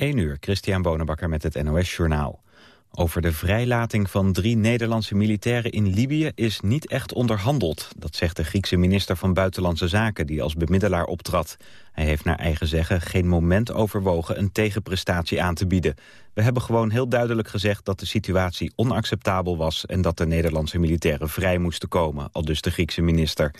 1 uur, Christian Bonenbakker met het NOS Journaal. Over de vrijlating van drie Nederlandse militairen in Libië is niet echt onderhandeld. Dat zegt de Griekse minister van Buitenlandse Zaken die als bemiddelaar optrad. Hij heeft naar eigen zeggen geen moment overwogen een tegenprestatie aan te bieden. We hebben gewoon heel duidelijk gezegd dat de situatie onacceptabel was... en dat de Nederlandse militairen vrij moesten komen, al dus de Griekse minister.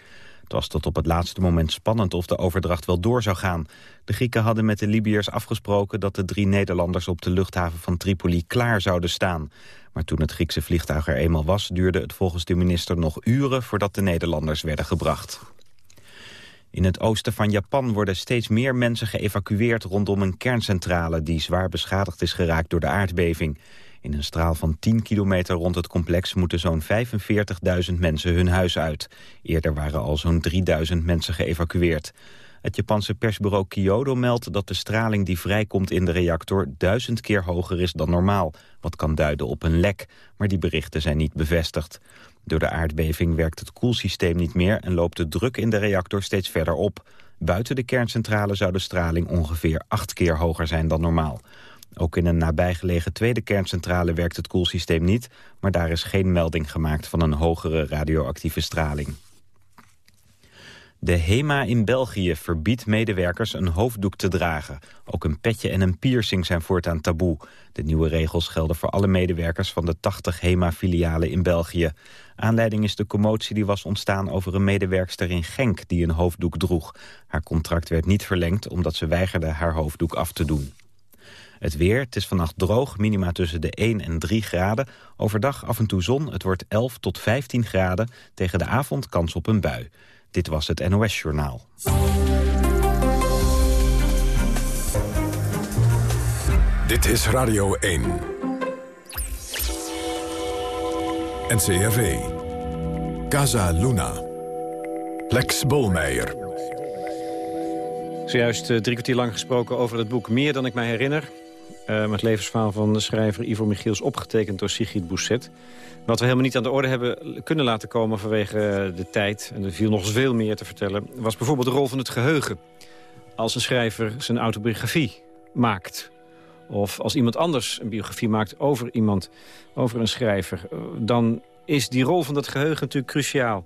Het was tot op het laatste moment spannend of de overdracht wel door zou gaan. De Grieken hadden met de Libiërs afgesproken dat de drie Nederlanders op de luchthaven van Tripoli klaar zouden staan. Maar toen het Griekse vliegtuig er eenmaal was, duurde het volgens de minister nog uren voordat de Nederlanders werden gebracht. In het oosten van Japan worden steeds meer mensen geëvacueerd rondom een kerncentrale die zwaar beschadigd is geraakt door de aardbeving. In een straal van 10 kilometer rond het complex moeten zo'n 45.000 mensen hun huis uit. Eerder waren al zo'n 3.000 mensen geëvacueerd. Het Japanse persbureau Kyodo meldt dat de straling die vrijkomt in de reactor duizend keer hoger is dan normaal, wat kan duiden op een lek, maar die berichten zijn niet bevestigd. Door de aardbeving werkt het koelsysteem niet meer en loopt de druk in de reactor steeds verder op. Buiten de kerncentrale zou de straling ongeveer acht keer hoger zijn dan normaal. Ook in een nabijgelegen tweede kerncentrale werkt het koelsysteem niet... maar daar is geen melding gemaakt van een hogere radioactieve straling. De HEMA in België verbiedt medewerkers een hoofddoek te dragen. Ook een petje en een piercing zijn voortaan taboe. De nieuwe regels gelden voor alle medewerkers van de 80 HEMA-filialen in België. Aanleiding is de commotie die was ontstaan over een medewerkster in Genk die een hoofddoek droeg. Haar contract werd niet verlengd omdat ze weigerde haar hoofddoek af te doen. Het weer, het is vannacht droog, minima tussen de 1 en 3 graden. Overdag af en toe zon, het wordt 11 tot 15 graden. Tegen de avond kans op een bui. Dit was het NOS Journaal. Dit is Radio 1. NCRV. Casa Luna. Lex Bolmeijer. Zojuist uh, drie kwartier lang gesproken over het boek Meer dan ik mij herinner. Uh, het levensverhaal van de schrijver Ivo Michiels opgetekend door Sigrid Bousset. Wat we helemaal niet aan de orde hebben kunnen laten komen vanwege eh, de tijd... en er viel nog veel meer te vertellen... was bijvoorbeeld de rol van het geheugen. Als een schrijver zijn autobiografie maakt... of als iemand anders een biografie maakt over iemand, over een schrijver... Eh, dan is die rol van dat geheugen natuurlijk cruciaal.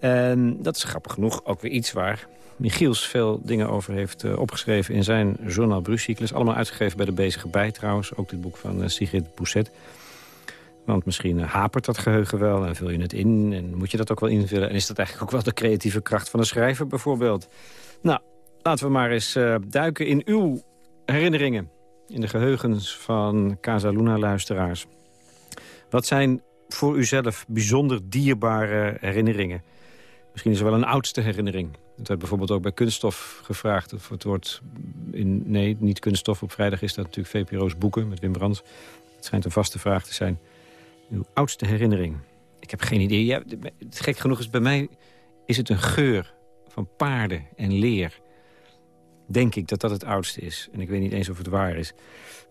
En dat is grappig genoeg ook weer iets waar Michiels veel dingen over heeft uh, opgeschreven in zijn Journal Bruscyclus. Allemaal uitgegeven bij de Bezige Bij trouwens. Ook dit boek van uh, Sigrid Bousset. Want misschien uh, hapert dat geheugen wel en vul je het in. En moet je dat ook wel invullen. En is dat eigenlijk ook wel de creatieve kracht van een schrijver bijvoorbeeld. Nou, laten we maar eens duiken in uw herinneringen. In de geheugens van Casa Luna-luisteraars. Wat zijn voor uzelf bijzonder dierbare herinneringen? Misschien is er wel een oudste herinnering het werd bijvoorbeeld ook bij Kunststof gevraagd. Het wordt in, nee, niet Kunststof. Op vrijdag is dat natuurlijk VPRO's boeken met Wim Brands. Het schijnt een vaste vraag te zijn. Uw oudste herinnering? Ik heb geen idee. Ja, gek genoeg is bij mij is het een geur van paarden en leer. Denk ik dat dat het oudste is. En ik weet niet eens of het waar is.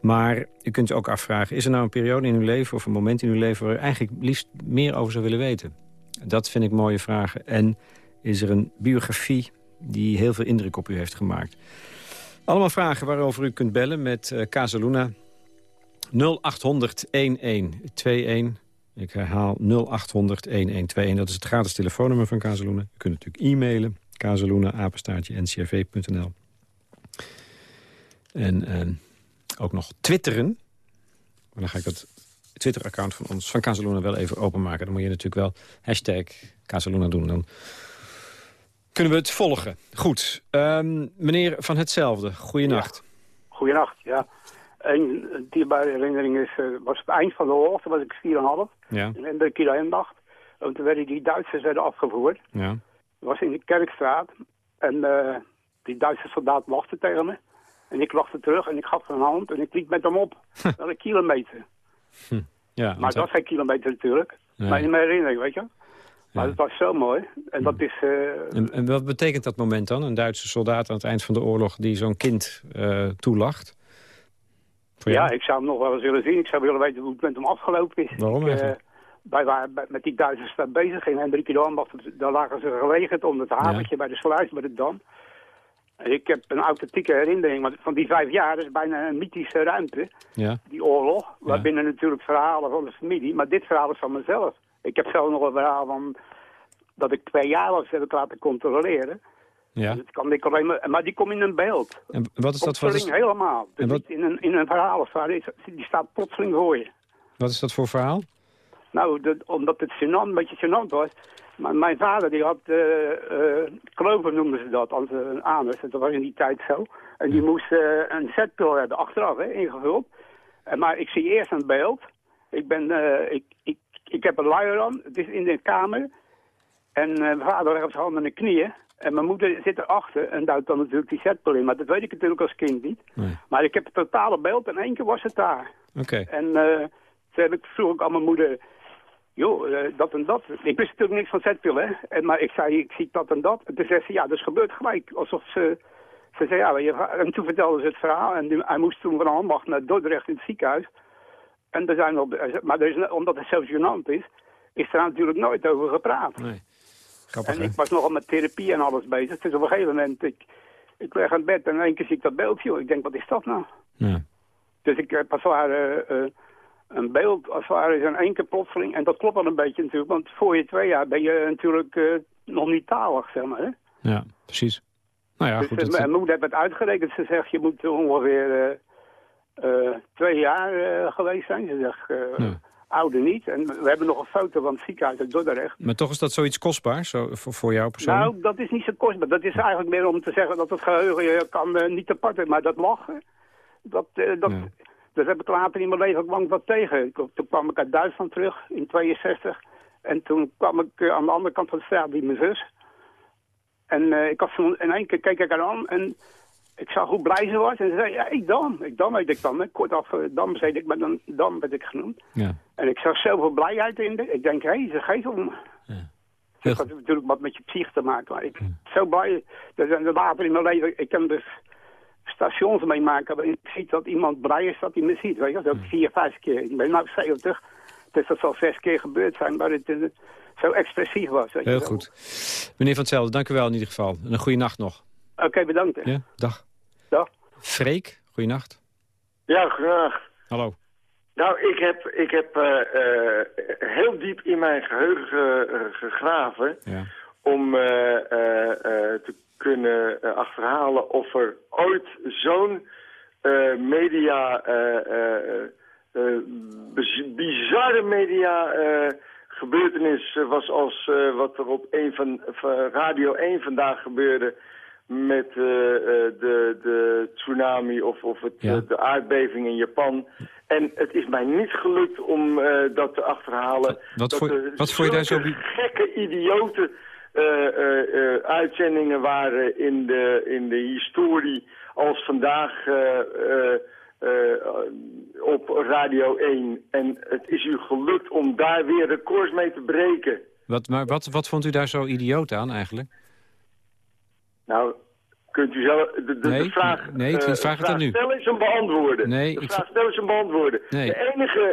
Maar u kunt u ook afvragen... is er nou een periode in uw leven of een moment in uw leven... waar u eigenlijk liefst meer over zou willen weten? Dat vind ik mooie vragen. En is er een biografie die heel veel indruk op u heeft gemaakt. Allemaal vragen waarover u kunt bellen met uh, Casaluna 0800 1121. Ik herhaal 0800 1121. Dat is het gratis telefoonnummer van Casaluna. U kunt natuurlijk e-mailen. Casaluna, apenstaartje, ncrv.nl. En uh, ook nog twitteren. Maar dan ga ik dat Twitter-account van ons, van Casaluna, wel even openmaken. Dan moet je natuurlijk wel hashtag Casaluna doen. Dan kunnen we het volgen. Goed. Um, meneer Van Hetzelfde, goeienacht. Ja. Goeienacht, ja. Een dierbare herinnering is, uh, was het eind van de oorlog, toen was ik 4,5. Ja. En de Kilo-Emdacht. En toen werden die Duitsers werden afgevoerd. Ja. Dat was in de Kerkstraat. En uh, die Duitse soldaat wachtte tegen me. En ik wachtte terug en ik gaf een hand en ik liep met hem op. Wel een kilometer. Hm. Ja, maar was geen kilometer natuurlijk. Nee. Maar in mijn herinnering, weet je. Maar het was zo mooi. En, dat is, uh... en, en, wat betekent dat moment dan? Een Duitse soldaat aan het eind van de oorlog die zo'n kind uh, toelacht? ja, ik zou hem nog wel eens willen zien. Ik zou willen weten hoe het met hem afgelopen is. Waarom ik, uh, wij waren met die Duitsers daar bezig in Hendrik Dam. Daar lagen ze geregend om het haventje bij de sluis, bij de Dam. Ik heb een authentieke herinnering van die vijf jaar. Is bijna een mythische ruimte. Ja. Die oorlog. Waarbinnen natuurlijk verhalen van de familie. Maar dit verhaal is van mezelf. Ik heb zelf nog een verhaal van dat ik twee jaar was heb ik laten controleren. Ja. Dus kan ik alleen maar, maar die komt in een beeld. En wat is dat voor... helemaal. Dus wat... in, een, in een verhaal. Die staat plotseling voor je. Wat is dat voor verhaal? Nou, omdat het gênant, een beetje gênant was. Maar mijn vader die had uh, uh, kloven noemden ze dat, als een anus. Dat was in die tijd zo. En die moest uh, een zetpil hebben, achteraf, hè, ingevuld. En, maar ik zie eerst een beeld. Ik, ben, ik, ik, ik heb een luier aan. Het is in de kamer. En mijn vader heeft zijn handen en knieën. En mijn moeder zit erachter en duwt dan natuurlijk die zetpil in. Maar dat weet ik natuurlijk als kind niet. Nee. Maar ik heb het totale beeld en één keer was het daar. Oké. En toen heb ik, vroeg ik aan mijn moeder joh, uh, dat en dat. Ik wist natuurlijk niks van zetpillen, hè. En, maar ik zei, ik zie dat en dat. En toen zei ze, ja, dat is gebeurd gelijk. Alsof ze... Ze zei, ja, en toen vertelde ze het verhaal. En hij moest toen van ambacht naar Dordrecht in het ziekenhuis. En er zijn nog, maar er is, omdat het zelfs gênant is, is er natuurlijk nooit over gepraat. Nee. Grappig, en ik was nogal met therapie en alles bezig. Dus op een gegeven moment, ik, ik leg aan bed en in één keer zie ik dat beeldje. Ik denk, wat is dat nou? Ja. Dus ik heb als het uh, een beeld als het ware is in één keer plotseling. En dat klopt wel een beetje natuurlijk, want voor je twee jaar ben je natuurlijk uh, nog niet talig, zeg maar. Hè? Ja, precies. Nou ja, dus goed, uh, mijn moeder heeft het uitgerekend. Ze zegt, je moet ongeveer uh, twee jaar geweest zijn. Ze zegt, ja. ouder niet. En we hebben nog een foto van het ziekenhuis uit Dordrecht. Maar toch is dat zoiets kostbaar zo, voor, voor jou persoonlijk? Nou, dat is niet zo kostbaar. Dat is eigenlijk meer om te zeggen dat het geheugen je kan niet apart is. Maar dat lachen, dat... dat ja dus heb ik later in mijn leven lang wat tegen. Toen kwam ik uit Duitsland terug in 62. En toen kwam ik aan de andere kant van de straat bij mijn zus. En uh, ik had zo, in één keer keek ik haar aan en ik zag hoe blij ze was. En ze zei, ja, ik dan. Ik dan weet ik dan. Hè. Kort af, uh, dan zei ik, maar dan, dan werd ik genoemd. Ja. En ik zag zoveel blijheid in de. Ik denk, hé, hey, ze geeft om. Ja. Dat had natuurlijk wat met je psych te maken. Maar ik ben zo blij. Dus, later in mijn leven, ik heb dus stations meemaken waarin ik zie dat iemand blij is dat hij me ziet. Weet je? Dat vier, vijf keer. Ik ben nu 70, dus dat zal zes keer gebeurd zijn, maar het uh, zo expressief was. Weet Heel goed. Meneer Van Hetzelfde, dank u wel in ieder geval. En een goede nacht nog. Oké, bedankt. Ja, dag. Dag. Freek, goeienacht. Ja, graag. Hallo. Nou, ik heb, ik heb uh, uh, heel diep in mijn geheugen gegraven... Ja. om te kunnen achterhalen of er ooit zo'n media, bizarre media gebeurtenis was als wat er op een van, van, Radio 1 vandaag gebeurde met de, de tsunami of, of het, de aardbeving in Japan. En het is mij niet gelukt om dat te achterhalen. Wat, dat voor, wat vond je daar zo... gekke idioten uh, uitzendingen waren in de, in de historie als vandaag op Radio 1. En het is u gelukt om daar weer records mee te breken. Wat, maar wat, wat vond u daar zo idioot aan eigenlijk? Nou, kunt u zelf de, de, nee, de vraag, nee, ik vraag, vraag het aan u. Stel eens een beantwoorden. Nee, de vraag stel eens een beantwoorden. Nee. De enige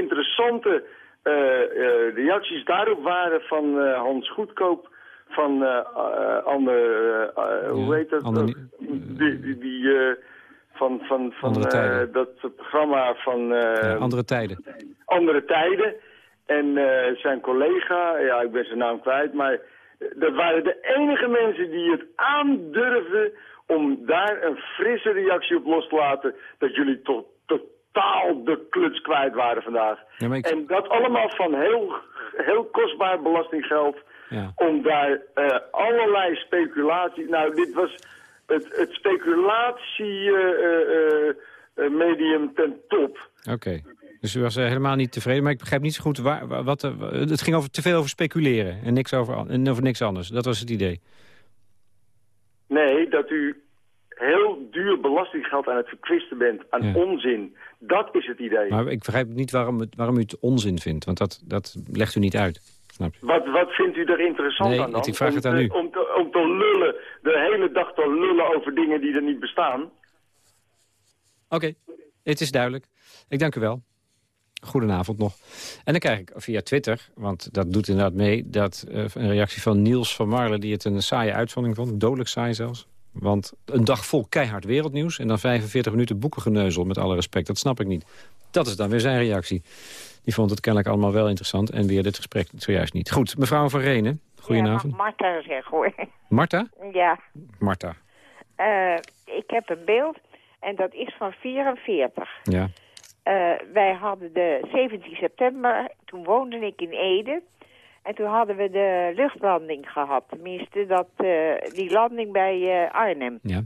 interessante reacties daarop waren van Hans Goedkoop van uh, andere, uh, hoe heet dat? Andere, die, die, die van, van, van dat programma van... Andere tijden. Andere tijden. En zijn collega, ja, ik ben zijn naam kwijt, maar dat waren de enige mensen die het aandurfden om daar een frisse reactie op los te laten, dat jullie tot, totaal de kluts kwijt waren vandaag. Ja, ik... En dat allemaal van heel, heel kostbaar belastinggeld ja. Om daar uh, allerlei speculatie... Nou, dit was het, het speculatiemedium uh, uh, ten top. Oké. Dus u was helemaal niet tevreden. Maar ik begrijp niet zo goed waar, wat... het ging over, te veel over speculeren en niks over, en over niks anders. Dat was het idee. Nee, dat u heel duur belastinggeld aan het verkwisten bent aan onzin. Dat is het idee. Maar ik begrijp niet waarom, het, waarom u het onzin vindt. Want dat, dat legt u niet uit. Wat, wat vindt u er interessant nee, aan dan? ik vraag het aan om, u. Om te, om te lullen, de hele dag te lullen over dingen die er niet bestaan? Oké, het is duidelijk. Ik dank u wel. Goedenavond nog. En dan krijg ik via Twitter, want dat doet inderdaad mee... dat uh, een reactie van Niels van Marle die het een saaie uitzondering vond. Dodelijk saai zelfs. Want een dag vol keihard wereldnieuws... en dan 45 minuten boekengeneuzel, met alle respect. Dat snap ik niet. Dat is dan weer zijn reactie. Die vond het kennelijk allemaal wel interessant. En weer dit gesprek zojuist niet. Goed, mevrouw van Renen. Goedenavond. Ja, Marta zeg hoor. Marta? Ja. Marta. Uh, ik heb een beeld en dat is van 44. Ja. Uh, wij hadden de 17 september, toen woonde ik in Ede. En toen hadden we de luchtlanding gehad. Tenminste, dat, uh, die landing bij Arnhem. Ja,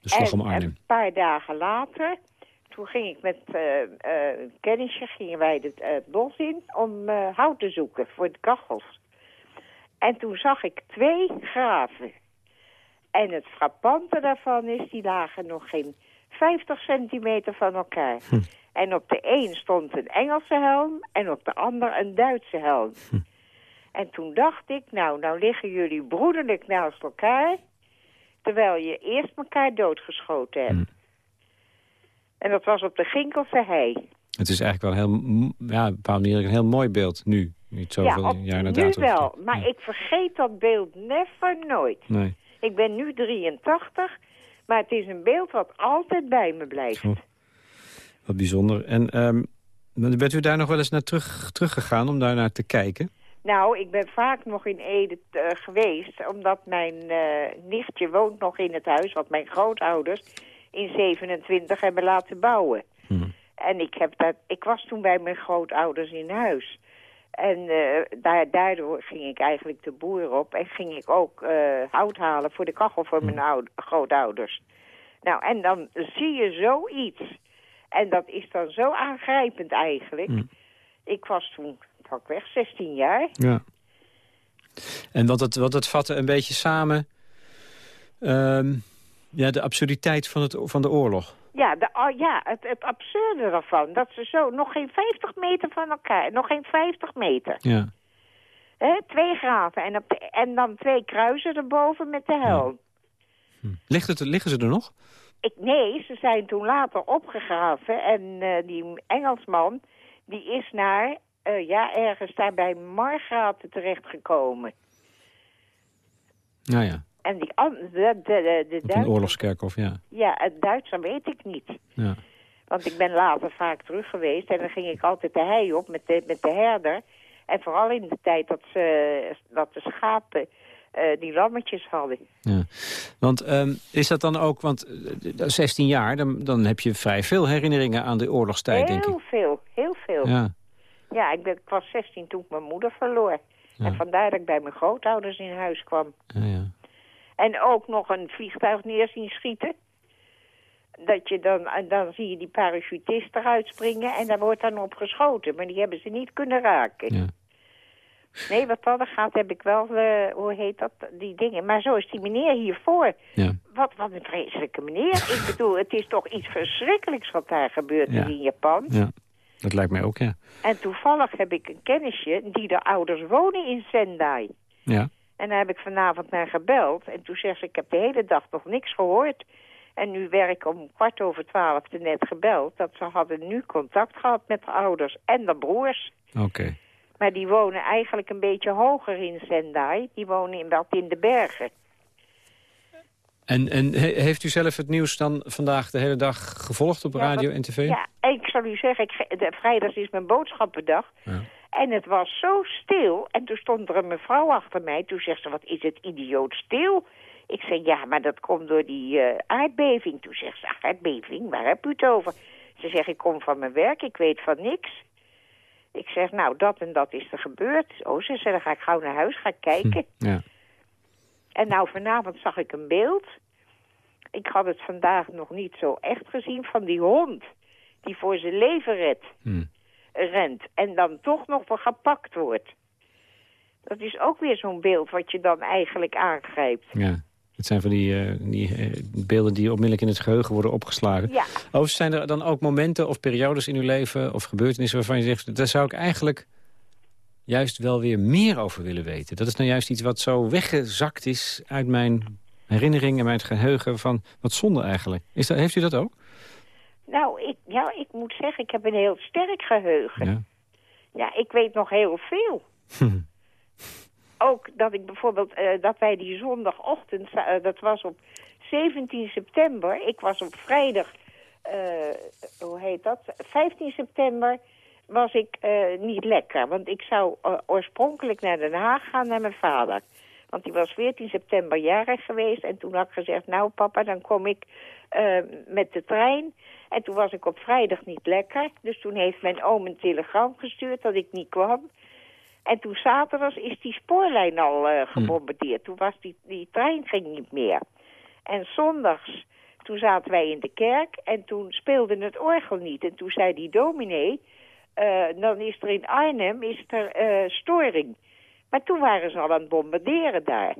de slag om Arnhem. een paar dagen later, toen ging ik met een kennisje, gingen wij het, het bos in om hout te zoeken voor de kachels. En toen zag ik twee graven. En het frappante daarvan is, die lagen nog geen 50 centimeter van elkaar. Hm. En op de een stond een Engelse helm en op de ander een Duitse helm. Hm. En toen dacht ik, nou, nou liggen jullie broederlijk naast elkaar... terwijl je eerst elkaar doodgeschoten hebt. Hm. En dat was op de Ginkelse hei. Het is eigenlijk wel heel, ja, op een een heel mooi beeld nu. Niet zoveel ja, jaar na nu wel. Maar ik vergeet dat beeld never nooit. Nee. Ik ben nu 83, maar het is een beeld wat altijd bij me blijft. Wat bijzonder. En um, bent u daar nog wel eens naar terug, teruggegaan om daar naar te kijken? Nou, ik ben vaak nog in Ede uh, geweest, omdat mijn uh, nichtje woont nog in het huis... wat mijn grootouders in 27 hebben laten bouwen. Hmm. En ik, heb dat, ik was toen bij mijn grootouders in huis. En uh, daar, daardoor ging ik eigenlijk de boer op en ging ik ook hout halen voor de kachel voor mijn oude, grootouders. Nou, en dan zie je zoiets. En dat is dan zo aangrijpend eigenlijk. Mm. Ik was toen, weg 16 jaar. Ja. En wat het, wat het vatte een beetje samen... Um, ja, de absurditeit van, het, van de oorlog. Ja, de, oh, ja het, het absurde ervan. Dat ze zo nog geen 50 meter van elkaar, nog geen 50 meter. Ja. He, twee graven en, op en dan twee kruisen erboven met de helm. Hm. Ligt het, liggen ze er nog? Ik, nee, ze zijn toen later opgegraven. En uh, die Engelsman, die is naar, uh, ja, ergens daar bij Margraten terechtgekomen. Nou ja. En die andere, de, de, de. Een oorlogskerkhof, ja. Ja, het Duitser weet ik niet. Ja. Want ik ben later vaak terug geweest en dan ging ik altijd de hei op met de, met de herder. En vooral in de tijd dat, ze, dat de schapen uh, die lammetjes hadden. Ja. Want um, is dat dan ook, want 16 eh, jaar, dan, dan heb je vrij veel herinneringen aan de oorlogstijd, heel denk ik. Heel veel, heel veel. Ja, ja ik, ben, ik was 16 toen ik mijn moeder verloor. Ja. En vandaar dat ik bij mijn grootouders in huis kwam. Ja, ja. En ook nog een vliegtuig neer zien schieten. Dat je dan, en dan zie je die parachutist eruit springen en daar wordt dan op geschoten. Maar die hebben ze niet kunnen raken. Nee, wat dat gaat heb ik wel, uh, hoe heet dat, die dingen. Maar zo is die meneer hiervoor. Ja. Wat, wat een vreselijke meneer. ik bedoel, het is toch iets verschrikkelijks wat daar gebeurt in Japan. Ja, dat lijkt mij ook, ja. En toevallig heb ik een kennisje die de ouders wonen in Sendai. Ja. En daar heb ik vanavond naar gebeld. En toen zegt ze, ik heb de hele dag nog niks gehoord. En nu werd ik om kwart over twaalf net gebeld... dat ze hadden nu contact gehad met de ouders en de broers. Oké. Maar die wonen eigenlijk een beetje hoger in Sendai. Die wonen in, wat in de bergen. En, en heeft u zelf het nieuws dan vandaag de hele dag gevolgd op radio en tv? Ja, ik zal u zeggen, ik, de, vrijdag is mijn boodschappendag. Ja. En het was zo stil. En toen stond er een mevrouw achter mij. Toen zegt ze, wat is het idioot stil? Ik zei, ja, maar dat komt door die uh, aardbeving. Toen zegt ze, aardbeving, waar heb u het over? Ze zegt, ik kom van mijn werk, ik weet van niks. Ik zeg, nou, dat en dat is er gebeurd. Oh, ze zei, dan ga ik gauw naar huis, ga ik kijken. Hm, ja. En nou, vanavond zag ik een beeld. Ik had het vandaag nog niet zo echt gezien van die hond. Die voor zijn leven redt. Hm rent en dan toch nog wel gepakt wordt. Dat is ook weer zo'n beeld wat je dan eigenlijk aangrijpt. Ja, het zijn van die, uh, die uh, beelden die onmiddellijk in het geheugen worden opgeslagen. Ja. Of zijn er dan ook momenten of periodes in uw leven of gebeurtenissen waarvan je zegt... daar zou ik eigenlijk juist wel weer meer over willen weten. Dat is nou juist iets wat zo weggezakt is uit mijn herinnering en mijn geheugen van wat zonde eigenlijk. Is dat, heeft u dat ook? Nou, ik, ja, ik moet zeggen, ik heb een heel sterk geheugen. Ja, ja ik weet nog heel veel. Ook dat ik bijvoorbeeld, uh, dat wij die zondagochtend, uh, dat was op 17 september, ik was op vrijdag, hoe heet dat, 15 september was ik niet lekker. Want ik zou oorspronkelijk naar Den Haag gaan naar mijn vader. Want die was 14 september jarig geweest. En toen had ik gezegd, nou papa, dan kom ik met de trein. En toen was ik op vrijdag niet lekker. Dus toen heeft mijn oom een telegram gestuurd dat ik niet kwam. En toen zaterdag is die spoorlijn al uh, gebombardeerd. Toen was die, die trein ging niet meer. En zondags, toen zaten wij in de kerk en toen speelde het orgel niet. En toen zei die dominee, uh, dan is er in Arnhem is er storing. Maar toen waren ze al aan het bombarderen daar.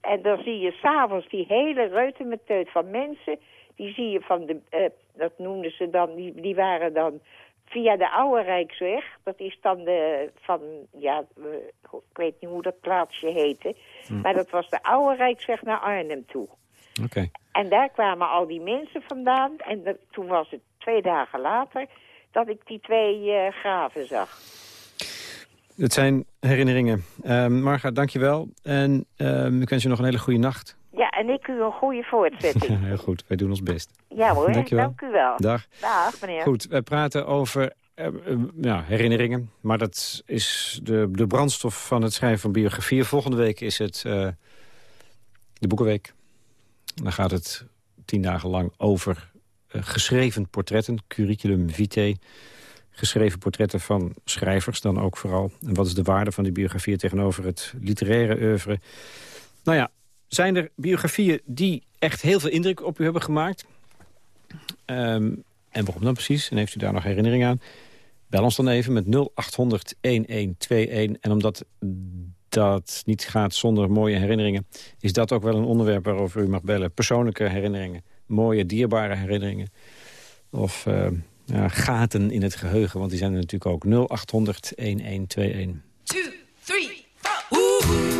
En dan zie je s'avonds die hele reutemeteut van mensen... die zie je van de... Uh, dat noemden ze dan... Die, die waren dan via de Oude Rijksweg. Dat is dan de... van... Ja, ik weet niet hoe dat plaatsje heette. Hm. Maar dat was de Oude Rijksweg naar Arnhem toe. Oké. En daar kwamen al die mensen vandaan. En toen was het twee dagen later... dat ik die twee uh, graven zag. Het zijn herinneringen. Uh, Marga, dankjewel. En uh, ik wens je nog een hele goede nacht. Ja, en ik u een goede voortzetting. heel goed, wij doen ons best. Ja hoor, dankjewel. dank u wel. Dag. Dag, meneer. Goed, wij praten over uh, ja, herinneringen. Maar dat is de, de brandstof van het schrijven van biografieën. Volgende week is het uh, de Boekenweek. Dan gaat het tien dagen lang over geschreven portretten, curriculum vitae geschreven portretten van schrijvers dan ook vooral. En wat is de waarde van die biografieën tegenover het literaire oeuvre? Nou ja, zijn er biografieën die echt heel veel indruk op u hebben gemaakt? Um, en waarom dan precies? En heeft u daar nog herinnering aan? Bel ons dan even met 0800-1121. En omdat dat niet gaat zonder mooie herinneringen... is dat ook wel een onderwerp waarover u mag bellen. Persoonlijke herinneringen, mooie, dierbare herinneringen. Of uh, ja, gaten in het geheugen. Want die zijn er natuurlijk ook 0800 1121. 2, 3, 4.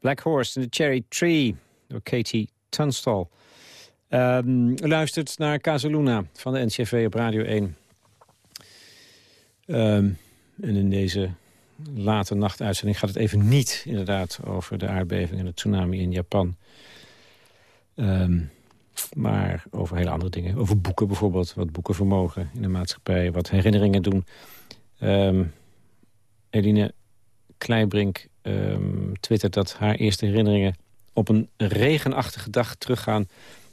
Black Horse in the Cherry Tree door Katie Tunstall. U luistert naar Casaluna van de NCV op Radio 1. Um, en in deze late nachtuitzending gaat het even niet inderdaad over de aardbeving en de tsunami in Japan. Um, maar over hele andere dingen. Over boeken bijvoorbeeld, wat boeken vermogen in de maatschappij, wat herinneringen doen. Um, Eline Kleibrink um, twittert dat haar eerste herinneringen op een regenachtige dag teruggaan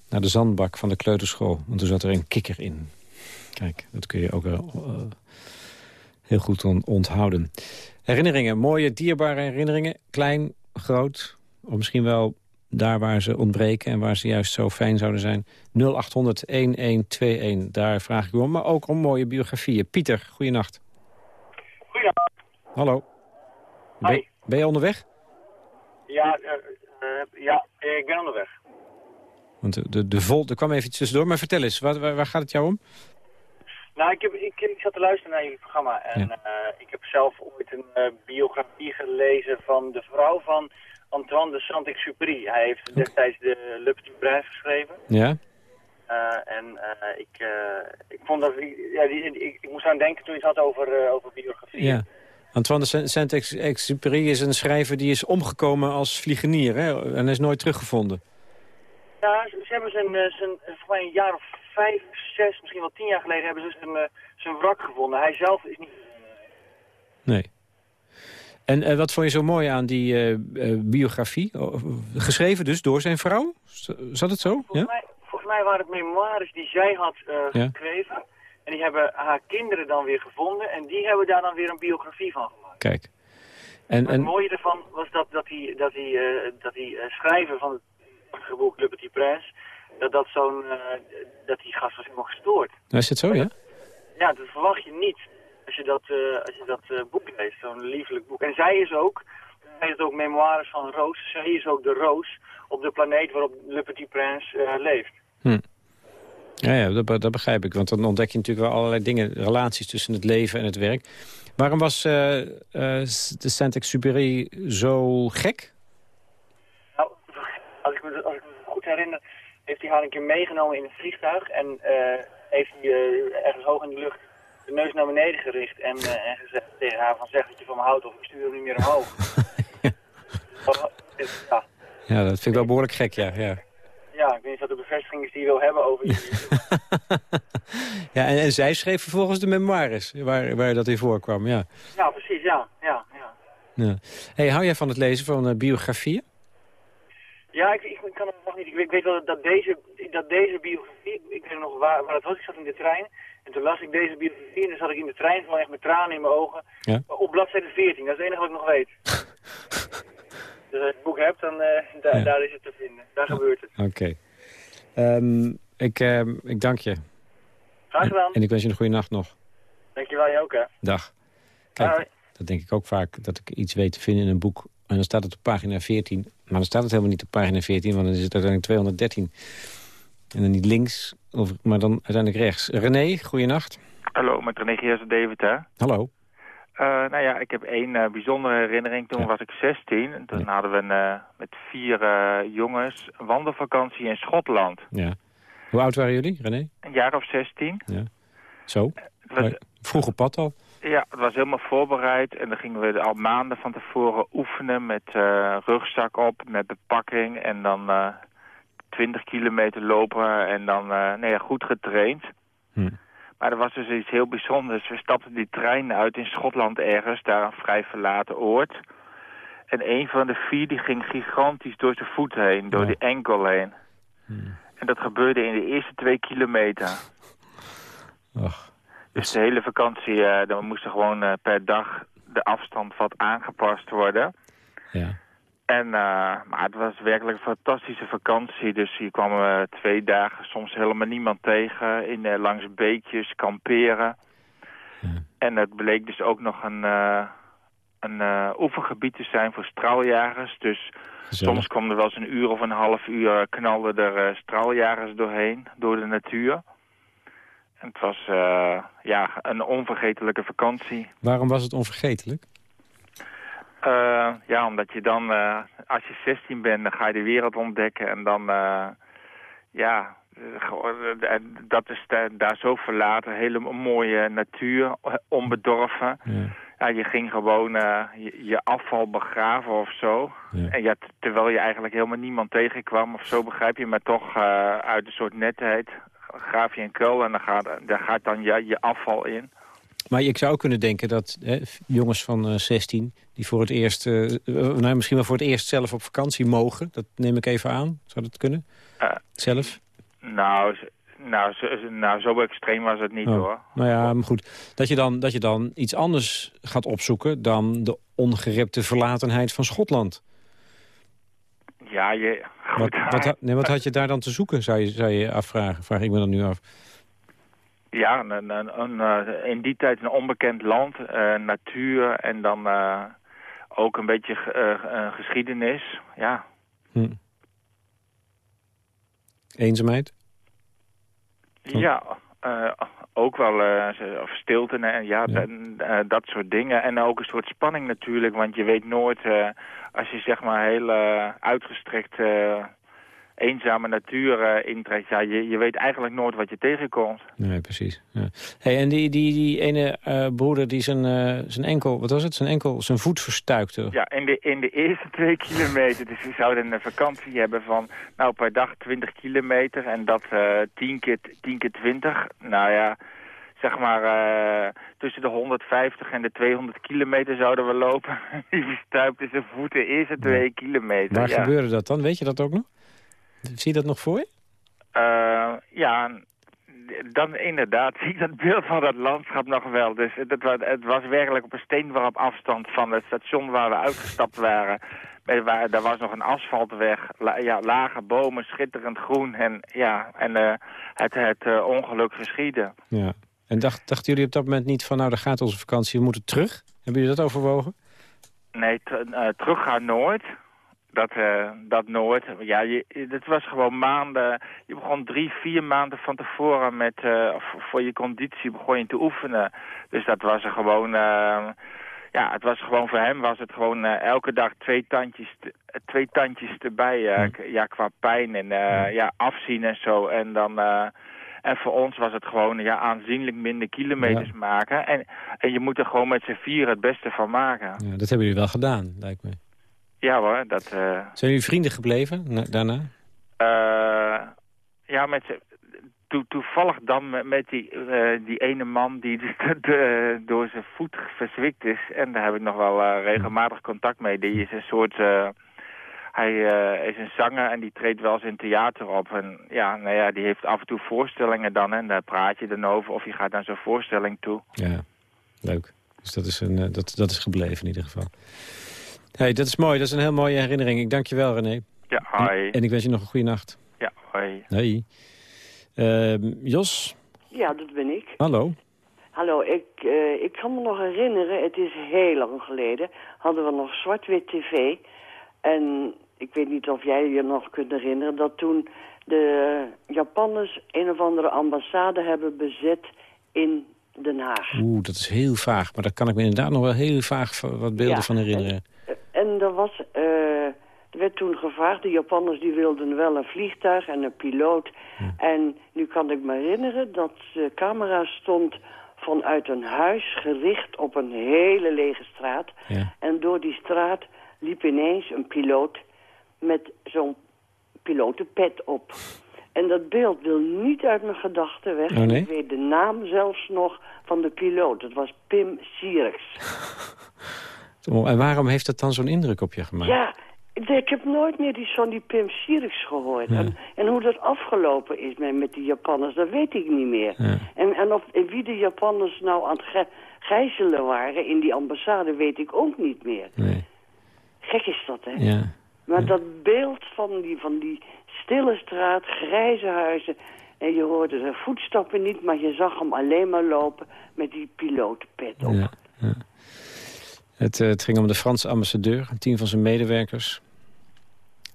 naar de zandbak van de kleuterschool. Want toen zat er een kikker in. Kijk, dat kun je ook wel uh, heel goed onthouden. Herinneringen, mooie, dierbare herinneringen. Klein, groot, of misschien wel daar waar ze ontbreken... en waar ze juist zo fijn zouden zijn. 0800-1121, daar vraag ik u om. Maar ook om mooie biografieën. Pieter, goeienacht. Goeienacht. Hallo. Ben, ben, je onderweg? Ja, uh, uh, ja, ik ben onderweg. Want de, de, de vol, er kwam even iets tussendoor. Maar vertel eens, waar, waar, gaat het jou om? Nou, ik, heb, ik, ik zat te luisteren naar jullie programma. En ja. uh, ik heb zelf ooit een biografie gelezen van de vrouw van Antoine de Saint-Exupéry. Hij heeft destijds de Le Petit Prince geschreven. Ja. Uh, en ik, ik vond dat... Ja, die, ik, ik moest aan denken toen je het had over, over biografie. Ja. Antoine de Saint-Exupéry is een schrijver die is omgekomen als vliegenier. Hè? En is nooit teruggevonden. Ja, ze, hebben zijn, zijn, voor mij een jaar of vijf, zes, misschien wel tien jaar geleden... hebben ze zijn, zijn wrak gevonden. Hij zelf is niet... Nee. En uh, wat vond je zo mooi aan die uh, uh, biografie? geschreven dus door zijn vrouw? Zat het zo? Volgens, ja? mij, volgens mij waren het memoires die zij had ja. geschreven. En die hebben haar kinderen dan weer gevonden. En die hebben daar dan weer een biografie van gemaakt. Kijk. En, en... Het mooie ervan was dat, dat die, dat die, dat die schrijver van het boek Le Petit Prince... dat, dat, zo'n dat die gast was helemaal gestoord. Nou, is het zo, ja? Ja, dat verwacht je niet als je dat, uh, als je dat uh, boek leest. Zo'n liefelijk boek. En zij is ook, zij is ook memoires van Roos. Zij is ook de Roos op de planeet waarop Le Petit Prince uh, leeft. Hm. Ja, ja dat, dat, begrijp ik. Want dan ontdek je natuurlijk wel allerlei dingen, relaties tussen het leven en het werk. Waarom was de Saint-Exupéry zo gek? Nou, als ik, me, als ik me goed herinner, heeft hij haar een keer meegenomen in een vliegtuig. En heeft hij ergens hoog in de lucht de neus naar beneden gericht en, uh, en gezegd tegen haar van zeg dat je van me houdt of ik stuur hem niet meer omhoog. ja. ja, dat vind ik wel behoorlijk gek, ja. ja. Ja, ik weet niet wat de bevestiging is die je wil hebben over ja, en, en, zij schreef vervolgens de memoires waar, waar dat in voorkwam, ja. Ja, precies, ja. ja, ja. ja. Hey, hou jij van het lezen van uh, biografieën? Ja, ik, ik, kan het nog niet. Ik weet, ik weet wel dat deze, dat deze biografie, ik weet nog waar, waar het was, ik zat in de trein. En toen las ik deze biografie en dan zat ik in de trein gewoon echt met tranen in mijn ogen. Ja? Op bladzijde 14, dat is het enige wat ik nog weet. dus als je het boek hebt, dan uh, da ja. daar is het te vinden. Daar gebeurt het. Oké. Okay. Um, ik, uh, ik dank je. Graag gedaan. En ik wens je een goede nacht nog. Dankjewel, je ook hè. Dag. Kijk, dat denk ik ook vaak, dat ik iets weet te vinden in een boek. En dan staat het op pagina 14. Maar dan staat het helemaal niet op pagina 14, want dan is het uiteindelijk 213. En dan niet links, of, maar dan uiteindelijk rechts. René, goeienacht. Hallo, met René Geersen David, hè? Hallo. Uh, nou ja, ik heb één uh, bijzondere herinnering. Toen ja. was ik 16. En toen ja. hadden we een, uh, met vier jongens een wandelvakantie in Schotland. Ja. Hoe oud waren jullie, René? Een jaar of 16. Ja. Zo? Was, vroeg op pad al? Ja, het was helemaal voorbereid. En dan gingen we al maanden van tevoren oefenen met rugzak op, met bepakking. En dan 20 kilometer lopen en dan nee, ja, goed getraind. Hm. Maar er was dus iets heel bijzonders. We stapten die trein uit in Schotland ergens, daar een vrij verlaten oord. En een van de vier die ging gigantisch door zijn voet heen, door Ja. die enkel heen. Hm. En dat gebeurde in de eerste twee kilometer. Ach, Dus de hele vakantie, eh dan moest er gewoon eh, per dag de afstand wat aangepast worden. ja. En, uh, maar het was werkelijk een fantastische vakantie. Dus hier kwamen we twee dagen soms helemaal niemand tegen. In, uh, langs beekjes, kamperen. Ja. En het bleek dus ook nog een, uh, een oefengebied te zijn voor straaljagers. Dus Gezellig. soms kwam er wel eens een uur of een half uur knalden er straaljagers doorheen, door de natuur. En het was ja, een onvergetelijke vakantie. Waarom was het onvergetelijk? Ja, omdat je dan, als je 16 bent, dan ga je de wereld ontdekken en dan, ja, dat is daar zo verlaten. Hele mooie natuur, onbedorven. Ja. ja je ging gewoon je, afval begraven of zo. En ja, terwijl je eigenlijk helemaal niemand tegenkwam of zo, begrijp je. Maar toch uit een soort netheid graaf je een kuil en dan gaat, daar gaat dan je, je afval in. Maar ik zou kunnen denken dat hè, jongens van uh, eh, 16... die voor het eerst, uh, nou, misschien wel voor het eerst zelf op vakantie mogen... dat neem ik even aan. Zou dat kunnen? zelf? Nou, nou zo, nou, zo extreem was het niet, oh. hoor. Nou ja, maar goed. Dat je, dan, dat je dan iets anders gaat opzoeken... dan de ongerepte verlatenheid van Schotland. Ja, je... wat, wat, nee, wat had je daar dan te zoeken, zou je, zou je afvragen? Vraag ik me dan nu af. Ja, een, een, een, eh, in die tijd een onbekend land, uh, natuur en dan uh, ook een beetje uh, geschiedenis. Ja. Hm. Eenzaamheid? Ja, ook wel of stilte en ja, ja. dat soort dingen. En ook een soort spanning natuurlijk, want je weet nooit als je zeg maar heel uitgestrekt eenzame natuur uh, intrekt, ja, je, je weet eigenlijk nooit wat je tegenkomt. Nee, precies. Ja. Hey, en die, die, die ene uh, broeder die zijn, uh, zijn enkel, wat was het, zijn enkel, zijn voet verstuikte. Ja, in de, in de eerste twee kilometer, dus we zouden een vakantie hebben van, nou, per dag 20 kilometer en dat uh, 10 keer, 10 keer 20. Nou ja, zeg maar uh, tussen de 150 en de 200 kilometer zouden we lopen. Die verstuipte zijn voeten eerste twee kilometer. Waar gebeurde dat dan? Weet je dat ook nog? Zie je dat nog voor je? Uh, ja, dan inderdaad zie ik dat beeld van dat landschap nog wel. Dus het, was, het was werkelijk op een steenworp afstand van het station waar we uitgestapt waren. Waar, daar was nog een asfaltweg, ja, lage bomen, schitterend groen. En, ja, en uh, het, het uh, ongeluk geschiedde. Ja. En dacht, dachten jullie op dat moment niet van, nou, daar gaat onze vakantie, we moeten terug? Hebben jullie dat overwogen? Nee, terug gaan nooit dat, uh, dat nooit. Ja, je, het was gewoon maanden. Je begon drie, vier maanden van tevoren met, uh, voor je conditie begon je te oefenen. Dus dat was er gewoon, uh, ja, het was gewoon voor hem was het gewoon elke dag twee tandjes, twee tandjes erbij. Ja, qua pijn en ja, afzien en zo. En dan, en voor ons was het gewoon ja, aanzienlijk minder kilometers maken. En, en je moet er gewoon met z'n vier het beste van maken. Ja, dat hebben jullie wel gedaan, lijkt me. Ja hoor, dat... Uh... Zijn jullie vrienden gebleven daarna? Uh, ja, met to toevallig dan met, met die, uh, die ene man die de, door zijn voet verzwikt is. En daar heb ik nog wel regelmatig contact mee. Die is een soort... hij is een zanger en die treedt wel eens in theater op. En ja, nou ja, die heeft af en toe voorstellingen dan. En daar praat je dan over of je gaat naar zo'n voorstelling toe. Ja, leuk. Dus dat is, een, dat, dat is gebleven in ieder geval. Hey, dat is mooi. Dat is een heel mooie herinnering. Ik dank je wel, René. Ja, hoi. En, ik wens je nog een goede nacht. Ja, hoi. Hoi. Uh, Jos? Ja, dat ben ik. Hallo. Hallo, ik, uh, ik kan me nog herinneren, het is heel lang geleden, hadden we nog zwart-wit tv. En ik weet niet of jij je nog kunt herinneren, dat toen de Japanners een of andere ambassade hebben bezet in Den Haag. Oeh, dat is heel vaag, maar daar kan ik me inderdaad nog wel heel vaag wat beelden van herinneren. En er, was, uh, er werd toen gevraagd, de Japanners die wilden wel een vliegtuig en een piloot. En nu kan ik me herinneren dat de camera stond vanuit een huis gericht op een hele lege straat. Ja. En door die straat liep ineens een piloot met zo'n pilotenpet op. En dat beeld wil niet uit mijn gedachten weg. Oh, Ik weet de naam zelfs nog van de piloot. Het was Pim Sierks. En waarom heeft dat dan zo'n indruk op je gemaakt? Ja, ik heb nooit meer die, van die Pim Siriks gehoord. En, en, hoe dat afgelopen is met, met die Japanners, dat weet ik niet meer. En, en, of, wie de Japanners nou aan het gijzelen waren in die ambassade, weet ik ook niet meer. Nee. Gek is dat, hè? Ja. Maar dat beeld van die, van die stille straat, grijze huizen... en je hoorde de voetstappen niet, maar je zag hem alleen maar lopen met die pilotenpet op. Ja, ja. Het, eh, het, ging om de Franse ambassadeur, een team van zijn medewerkers.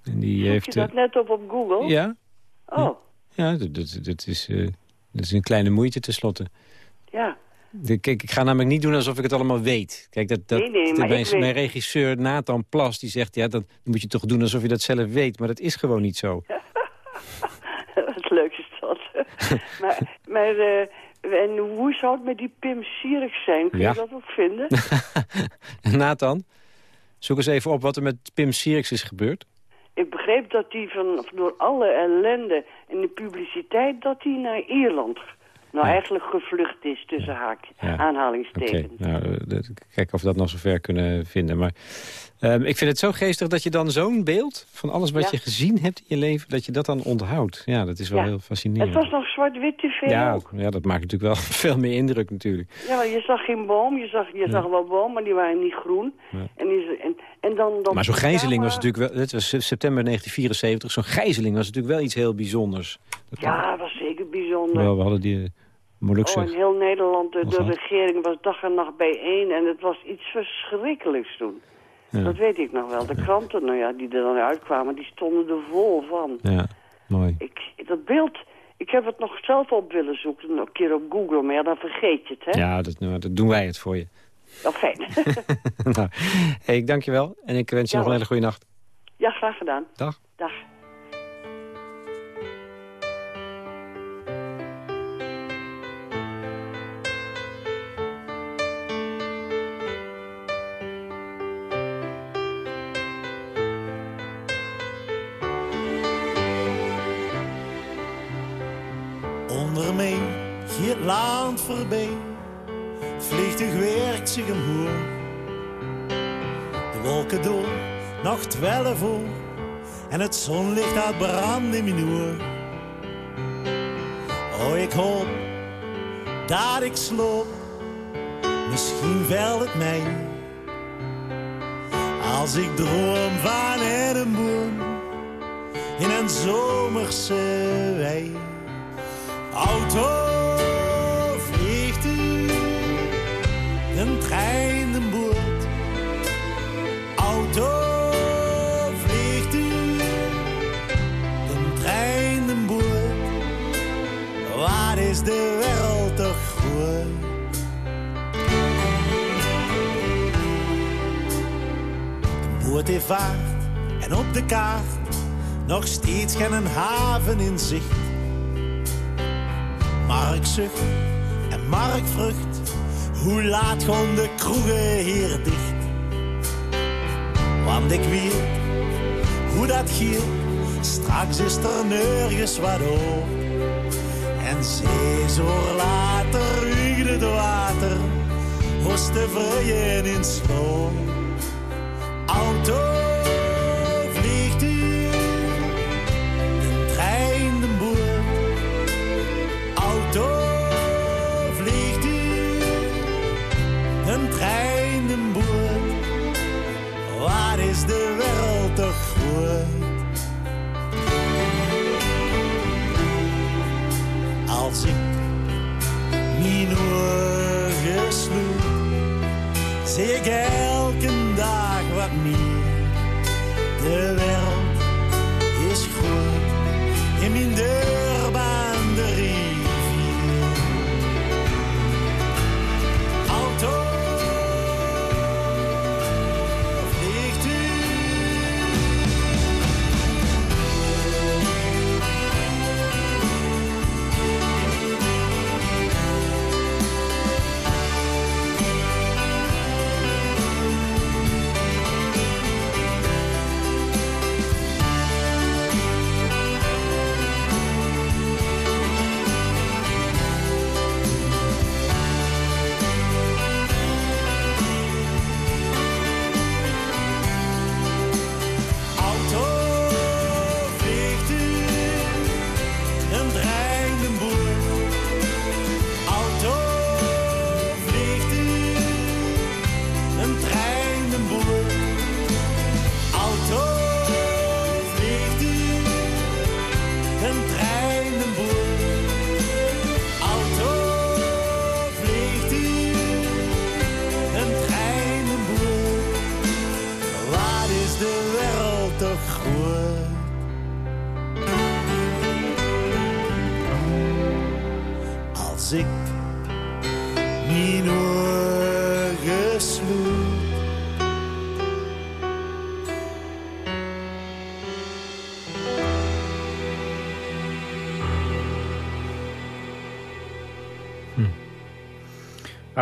En die heeft, je dat uh, net op op Google? Ja. Oh. Ja, dat, dat, dat is, dat is een kleine moeite tenslotte. Ja. Kijk, ik ga namelijk niet doen alsof ik het allemaal weet. Kijk, dat, dat, nee, nee, mijn, mijn regisseur Nathan Plas die zegt... ja, dat moet je toch doen alsof je dat zelf weet. Maar dat is gewoon niet zo. Wat leuk is dat. maar maar uh, en hoe zou het met die Pim Sierks zijn? Kun je dat ook vinden? Nathan, zoek eens even op wat er met Pim Sierks is gebeurd. Ik begreep dat hij van, door alle ellende en de publiciteit... dat hij naar Ierland nou eigenlijk gevlucht is tussen haak, aanhalingstekens. Okay. Nou, kijken of we dat nog zover kunnen vinden. Maar um, ik vind het zo geestig dat je dan zo'n beeld van alles wat je gezien hebt in je leven, dat je dat dan onthoudt. Ja, dat is wel heel fascinerend. Het was nog zwart-wit tv ja, ook. Ja, dat maakt natuurlijk wel veel meer indruk natuurlijk. Ja, je zag geen boom, je zag, je zag wel boom, maar die waren niet groen. En, die, en, en dan, dan maar zo'n gijzeling was natuurlijk wel, het was september 1974, zo'n gijzeling was natuurlijk wel iets heel bijzonders. Dat ja, dat was zeker bijzonder. Wel, we hadden die Oh, in heel Nederland, de, de regering was dag en nacht bijeen. En het was iets verschrikkelijks toen. Dat weet ik nog wel. De kranten nou ja, die er dan uitkwamen, die stonden er vol van. Ja, mooi. Ik, dat beeld, ik heb het nog zelf op willen zoeken, een keer op Google. Maar ja, dan vergeet je het, hè? Ja, dat, nou, dat doen wij het voor je. Oh, fijn. nou, hey, ik dank je wel en ik wens je nog een hele goede nacht. Ja, graag gedaan. Dag. Dag. Land voorbij. Vliegtuig werkt zich omhoog. De wolken door, nacht wel voor. En het zonlicht uit brand in mijn oor. Oh, ik hoop dat ik sloop. Misschien wel het mij. Als ik droom van een boom in een zomerse wei. Auto En op de kaart nog steeds geen haven in zicht. Mark zucht en Mark vrucht hoe laat gaan de kroegen hier dicht? Want ik weet hoe dat giert. Straks is er nergens wat op. En zes uur later wiegt het water. Vrijen in sloop. Auto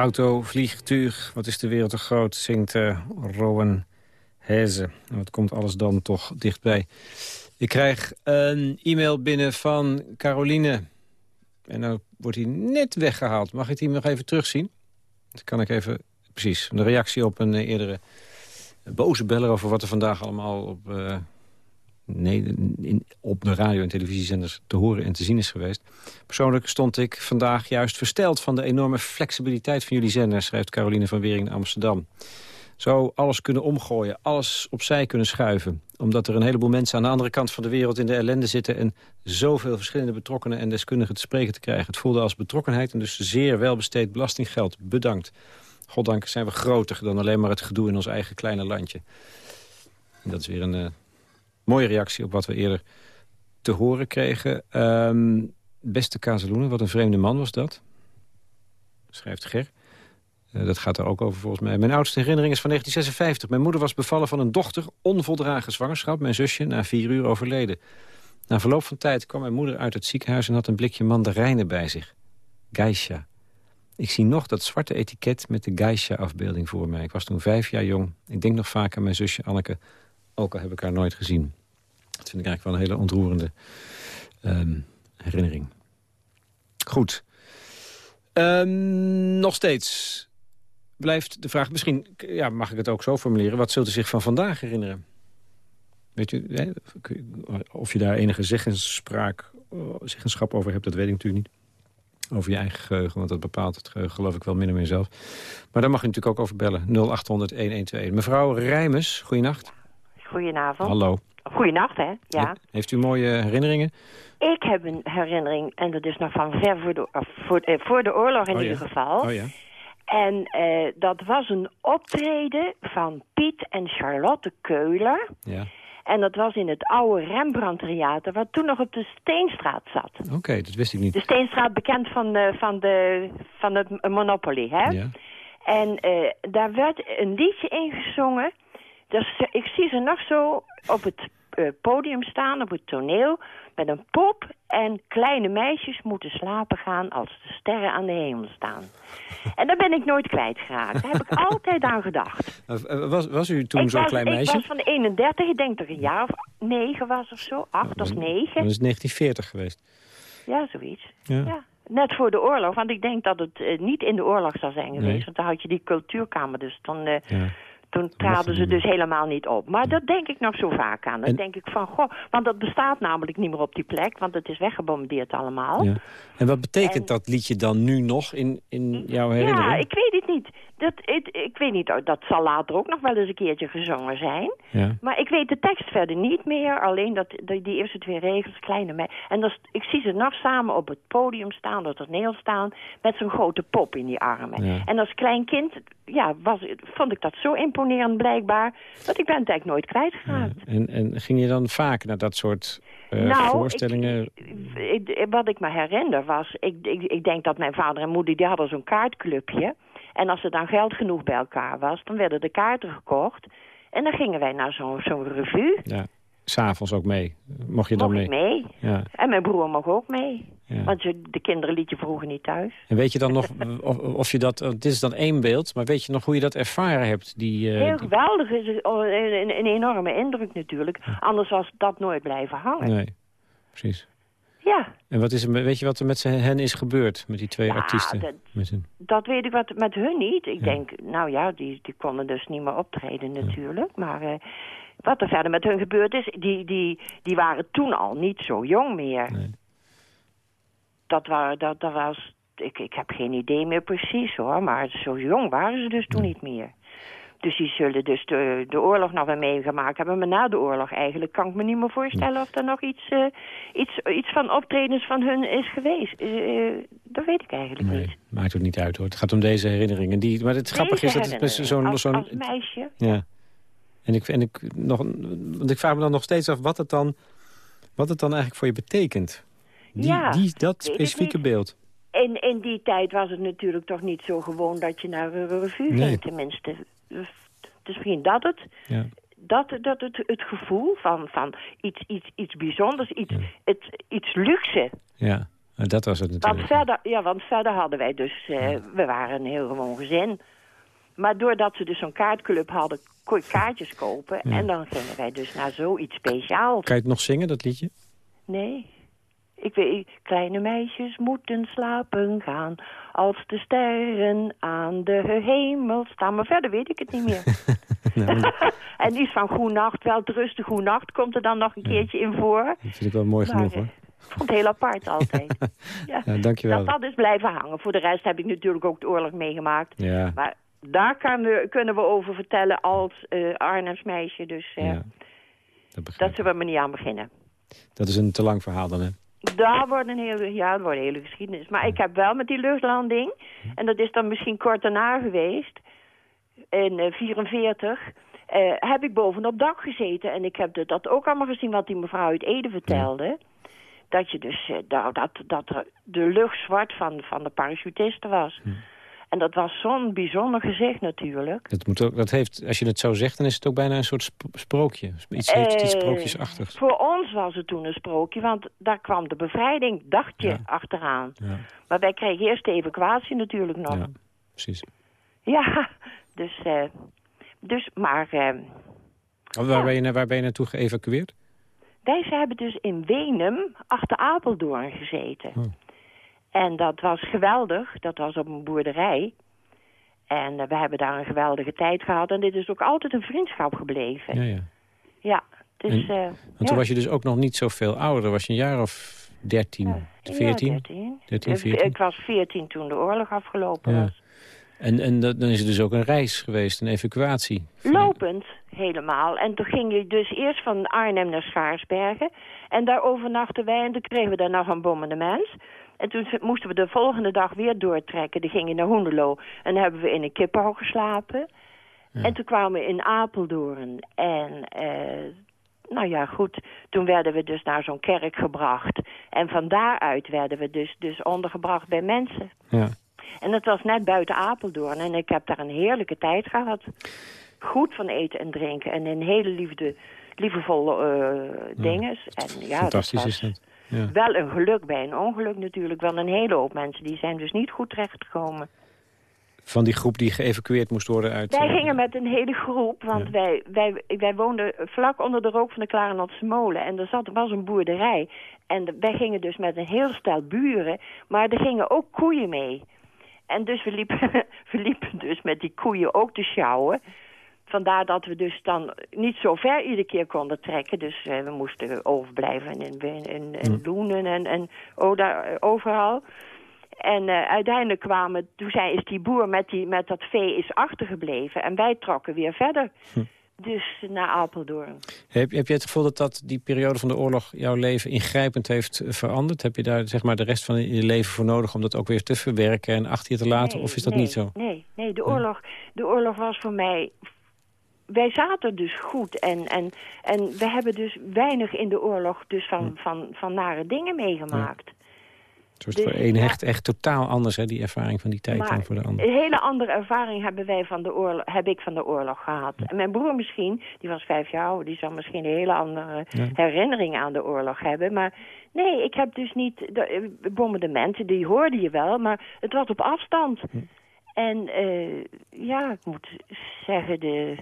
Auto, vliegtuig, wat is de wereld te groot, zingt uh, Rowan Heze. Wat komt alles dan toch dichtbij. Ik krijg een e-mail binnen van Caroline. En dan wordt hij net weggehaald. Mag ik die nog even terugzien? Dan kan ik even... Precies, de reactie op een eerdere boze beller... over wat er vandaag allemaal op... nee, in, op de radio- en televisiezenders te horen en te zien is geweest. Persoonlijk stond ik vandaag juist versteld van de enorme flexibiliteit van jullie zender, schrijft Caroline van Wering in Amsterdam. Zo alles kunnen omgooien, alles opzij kunnen schuiven. Omdat er een heleboel mensen aan de andere kant van de wereld in de ellende zitten... en zoveel verschillende betrokkenen en deskundigen te spreken te krijgen. Het voelde als betrokkenheid en dus zeer welbesteed belastinggeld. Bedankt. Goddank zijn we groter dan alleen maar het gedoe in ons eigen kleine landje. Dat is weer een... Uh, mooie reactie op wat we eerder te horen kregen. Um, beste Kazeloenen, wat een vreemde man was dat. Schrijft Ger. Uh, dat gaat er ook over volgens mij. Mijn oudste herinnering is van 1956. Mijn moeder was bevallen van een dochter, onvoldragen zwangerschap. Mijn zusje na vier uur overleden. Na verloop van tijd kwam mijn moeder uit het ziekenhuis... en had een blikje mandarijnen bij zich. Geisha. Ik zie nog dat zwarte etiket met de Geisha-afbeelding voor mij. Ik was toen vijf jaar jong. Ik denk nog vaak aan mijn zusje Anneke ook al heb ik haar nooit gezien. Dat vind ik eigenlijk wel een hele ontroerende um, herinnering. Goed. Um, nog steeds blijft de vraag... Misschien ja, mag ik het ook zo formuleren. Wat zult u zich van vandaag herinneren? Weet u, of je daar enige zeggenspraak, zeggenschap over hebt... dat weet ik natuurlijk niet. Over je eigen geheugen, want dat bepaalt het geheugen geloof ik wel min of meer zelf. Maar daar mag u natuurlijk ook over bellen. 0800-1121. Mevrouw Rijmes, goeienacht. Goedenavond. Hallo. Goedenacht, hè? Ja. Heeft u mooie herinneringen? Ik heb een herinnering, en dat is nog van ver voor de, voor, eh, voor de oorlog in oh, ieder ja. geval. Oh ja. En eh, dat was een optreden van Piet en Charlotte Keuler. Ja. En dat was in het oude Rembrandt Theater, wat toen nog op de Steenstraat zat. Oké, dat wist ik niet. De Steenstraat bekend van, de, van, de, van het Monopoly, hè? Ja. En eh, daar werd een liedje ingezongen. Dus ik zie ze nog zo op het uh, podium staan, op het toneel... met een pop en kleine meisjes moeten slapen gaan... als de sterren aan de hemel staan. En daar ben ik nooit kwijtgeraakt. Daar heb ik altijd aan gedacht. Uh, was, was u toen zo'n klein meisje? Ik was van de 31, ik denk dat ik een jaar of negen was of zo. Acht of negen. Dan is het 1940 geweest. Ja, zoiets. Ja. ja. Net voor de oorlog, want ik denk dat het uh, niet in de oorlog zou zijn geweest. Nee. Want dan had je die cultuurkamer, dus dan... Uh, ja. Toen traden ze dus helemaal niet op. Maar dat denk ik nog zo vaak aan. Dan En- denk ik van, goh, want dat bestaat namelijk niet meer op die plek. Want het is weggebombardeerd allemaal. Ja. En wat betekent En- dat liedje dan nu nog in, in jouw herinnering? Ja, ik weet het niet. Dat, ik, ik weet niet, dat zal later ook nog wel eens een keertje gezongen zijn. Ja. Maar ik weet de tekst verder niet meer. Alleen dat, die, die eerste twee regels, kleine me En dat, ik zie ze nog samen op het podium staan, het toneel staan... met zo'n grote pop in die armen. Ja. En als klein kind ja, was, vond ik dat zo imponerend blijkbaar... dat ik ben het eigenlijk nooit kwijtgeraakt. En, en ging je dan vaak naar dat soort eh, Nou, voorstellingen? Ik- ik- wat ik me herinner was... Ik, ik, ik denk dat mijn vader en moeder die hadden zo'n kaartclubje. En als er dan geld genoeg bij elkaar was... dan werden de kaarten gekocht. En dan gingen wij naar zo'n zo'n revue. Ja, s'avonds ook mee. Mocht je dan Mocht mee? ik mee. Ja. En mijn broer mocht ook mee. Ja. Want de kinderen liet je vroeger niet thuis. En weet je dan nog of, of je dat... Dit is dan één beeld, maar weet je nog hoe je dat ervaren hebt? Die, eh, Heel geweldig. is oh, Een, een, een enorme indruk natuurlijk. Anders was dat nooit blijven hangen. Nee, precies. Ja, En wat is er, weet je wat er met ze- hen is gebeurd, met die twee Ja, artiesten? dat- Met hun- dat weet ik wat met hun niet. Ik Ja. denk, nou ja, die, die konden dus niet meer optreden natuurlijk. Maar eh, wat er verder met hun gebeurd is... Die, die, die waren toen al niet zo jong meer. Nee. Dat, waren, dat, dat was... Ik, ik heb geen idee meer precies hoor, maar zo jong waren ze dus toen niet meer. Dus die zullen dus de, de oorlog nog wel meegemaakt hebben. Maar na de oorlog eigenlijk kan ik me niet meer voorstellen... of er nog iets, eh, iets, iets van optredens van hun is geweest. Eh, eh, dat weet ik eigenlijk niet. Nee, maakt het niet uit hoor. Het gaat om deze herinneringen. Die, maar het grappige is dat het met zo'n... zo'n als, meisje. Ja. En ik, en ik, nog, want ik vraag me dan nog steeds af wat het dan, wat het dan eigenlijk voor je betekent. Die, Ja, die, dat specifieke niet. beeld. in, in die tijd was het natuurlijk toch niet zo gewoon dat je naar een revue nee. ging, tenminste. Dus misschien dat het. Ja. Dat, dat het, het gevoel van, van iets, iets, iets bijzonders, iets, het, iets luxe. Ja, dat was het natuurlijk. Want verder, ja, want verder hadden wij dus... Uh, we waren een heel gewoon gezin. Maar doordat ze dus zo'n kaartclub hadden, kon je kaartjes kopen. En dan gingen wij dus naar zoiets speciaals. Kan je het nog zingen, dat liedje? Nee. Ik weet, kleine meisjes moeten slapen gaan als de sterren aan de hemel staan. Maar verder weet ik het niet meer. en iets van Goenacht, wel rustig Goenacht, komt er dan nog een keertje in voor. Dat vind ik wel mooi genoeg hoor. Ik vond het heel apart altijd. ja. ja, dankjewel. Dat dat is blijven hangen. Voor de rest heb ik natuurlijk ook de oorlog meegemaakt. Ja. Maar daar kan we, kunnen we over vertellen als uh, Arnhems meisje. Dus uh, ja, dat, dat zullen we maar niet aan beginnen. Dat is een te lang verhaal dan, hè? Daar wordt een hele, ja, wordt een hele geschiedenis. Maar ik heb wel met die luchtlanding, en dat is dan misschien kort daarna geweest, in 1944, uh, uh, heb ik bovenop dak gezeten. En ik heb dat ook allemaal gezien wat die mevrouw uit Ede vertelde. Dat je dus, uh, dat, dat de lucht zwart van, van de parachutisten was. En dat was zo'n bijzonder gezicht natuurlijk. Dat, moet ook, dat heeft, als je het zo zegt, dan is het ook bijna een soort sprookje. Iets heeft iets sprookjesachtigs. Voor ons was het toen een sprookje, want daar kwam de bevrijding, dacht je, achteraan. Ja. Maar wij kregen eerst de evacuatie natuurlijk nog. Ja, precies. Ja, dus, uh, dus maar... Uh, waar, ben je, waar ben je naartoe geëvacueerd? Wij hebben dus in Wenem achter Apeldoorn gezeten. Oh. En dat was geweldig. Dat was op een boerderij. En uh, we hebben daar een geweldige tijd gehad. En dit is ook altijd een vriendschap gebleven. Ja, ja. Ja, dus... En, uh, want toen was je dus ook nog niet zoveel ouder. Was je een jaar of 13, 14? Ja, 13. 13 14? Ik was 14 toen de oorlog afgelopen was. En, en dan is er dus ook een reis geweest, een evacuatie? Lopend, helemaal. En toen ging je dus eerst van Arnhem naar Schaarsbergen. En daar overnachten wij en toen kregen we daar nog een bombardement. En toen moesten we de volgende dag weer doortrekken. Dan gingen naar Hoendelo. En dan hebben we in een kippenhok geslapen. En toen kwamen we in Apeldoorn. En uh, nou ja, goed. Toen werden we dus naar zo'n kerk gebracht. En van daaruit werden we dus, dus ondergebracht bij mensen. Ja. En dat was net buiten Apeldoorn. En ik heb daar een heerlijke tijd gehad. Goed van eten en drinken. En een hele liefde, liefdevolle uh, dingen. En, ja, Fantastisch is dat. Ja. Wel een geluk bij een ongeluk natuurlijk. Wel een hele hoop mensen die zijn dus niet goed terechtgekomen. Van die groep die geëvacueerd moest worden uit... Wij uh... gingen met een hele groep, want wij, wij, wij woonden vlak onder de rook van de Klarenotse molen. En er zat, was een boerderij. En wij gingen dus met een heel stel buren, maar er gingen ook koeien mee. En dus we liepen, we liepen dus met die koeien ook te sjouwen. Vandaar dat we dus dan niet zo ver iedere keer konden trekken. Dus uh, we moesten overblijven in, in, in, in. Loenen en, en oh, daar, uh, overal. En uh, uiteindelijk kwamen, toen zei, is die boer met, die, met dat vee is achtergebleven. En wij trokken weer verder. Hm. Dus naar Apeldoorn. Heb, heb je het gevoel dat, dat die periode van de oorlog jouw leven ingrijpend heeft veranderd? Heb je daar zeg maar, de rest van je leven voor nodig om dat ook weer te verwerken en achter je te laten? of is dat niet zo? Nee, nee de, oorlog, de oorlog was voor mij wij zaten dus goed en, en, en we hebben dus weinig in de oorlog dus van, hm. van, van nare dingen meegemaakt. Ja. Dus, voor één echt, echt totaal anders, hè, die ervaring van die tijd dan voor de ander. Een hele andere ervaring hebben wij van de oorlog, heb ik van de oorlog gehad. En mijn broer misschien, die was vijf jaar oud, die zal misschien een hele andere herinnering aan de oorlog hebben. Maar nee, ik heb dus niet, de, eh, bombardementen, die hoorde je wel, maar het was op afstand. Hm. En uh, ja, ik moet zeggen, de,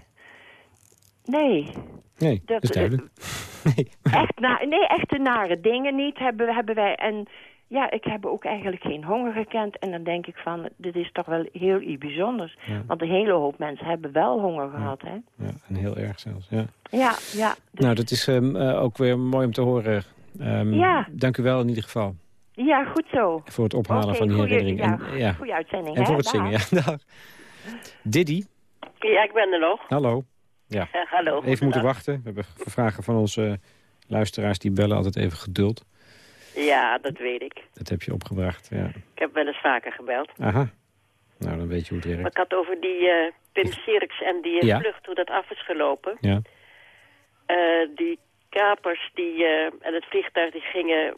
Nee. Nee, dat, is duidelijk. nee. Echt na, nee, echte nare dingen niet hebben, hebben wij. En ja, ik heb ook eigenlijk geen honger gekend. En dan denk ik van, dit is toch wel heel iets bijzonders. Want een hele hoop mensen hebben wel honger gehad, hè? Ja, en heel erg zelfs, ja. Ja, ja. Nou, dat is um, uh, ook weer mooi om te horen. Um, ja. Dank u wel in ieder geval. Ja, goed zo. Voor het ophalen okay, van die herinnering. Ja, en, ja. Goeie uitzending, En voor het zingen, ja. Dag. Diddy. Ja, ik ben er nog. Hallo. Ja, hallo. Even moeten wachten. We hebben vragen van onze luisteraars die bellen altijd even geduld. Ja, dat weet ik. Dat heb je opgebracht, ja. Ik heb wel eens vaker gebeld. Aha. Nou, dan weet je hoe het werkt. Maar ik had over die uh, Pim Sirks en die ja? vlucht, hoe dat af is gelopen. Ja. Uh, die kapers die, uh, en het vliegtuig die gingen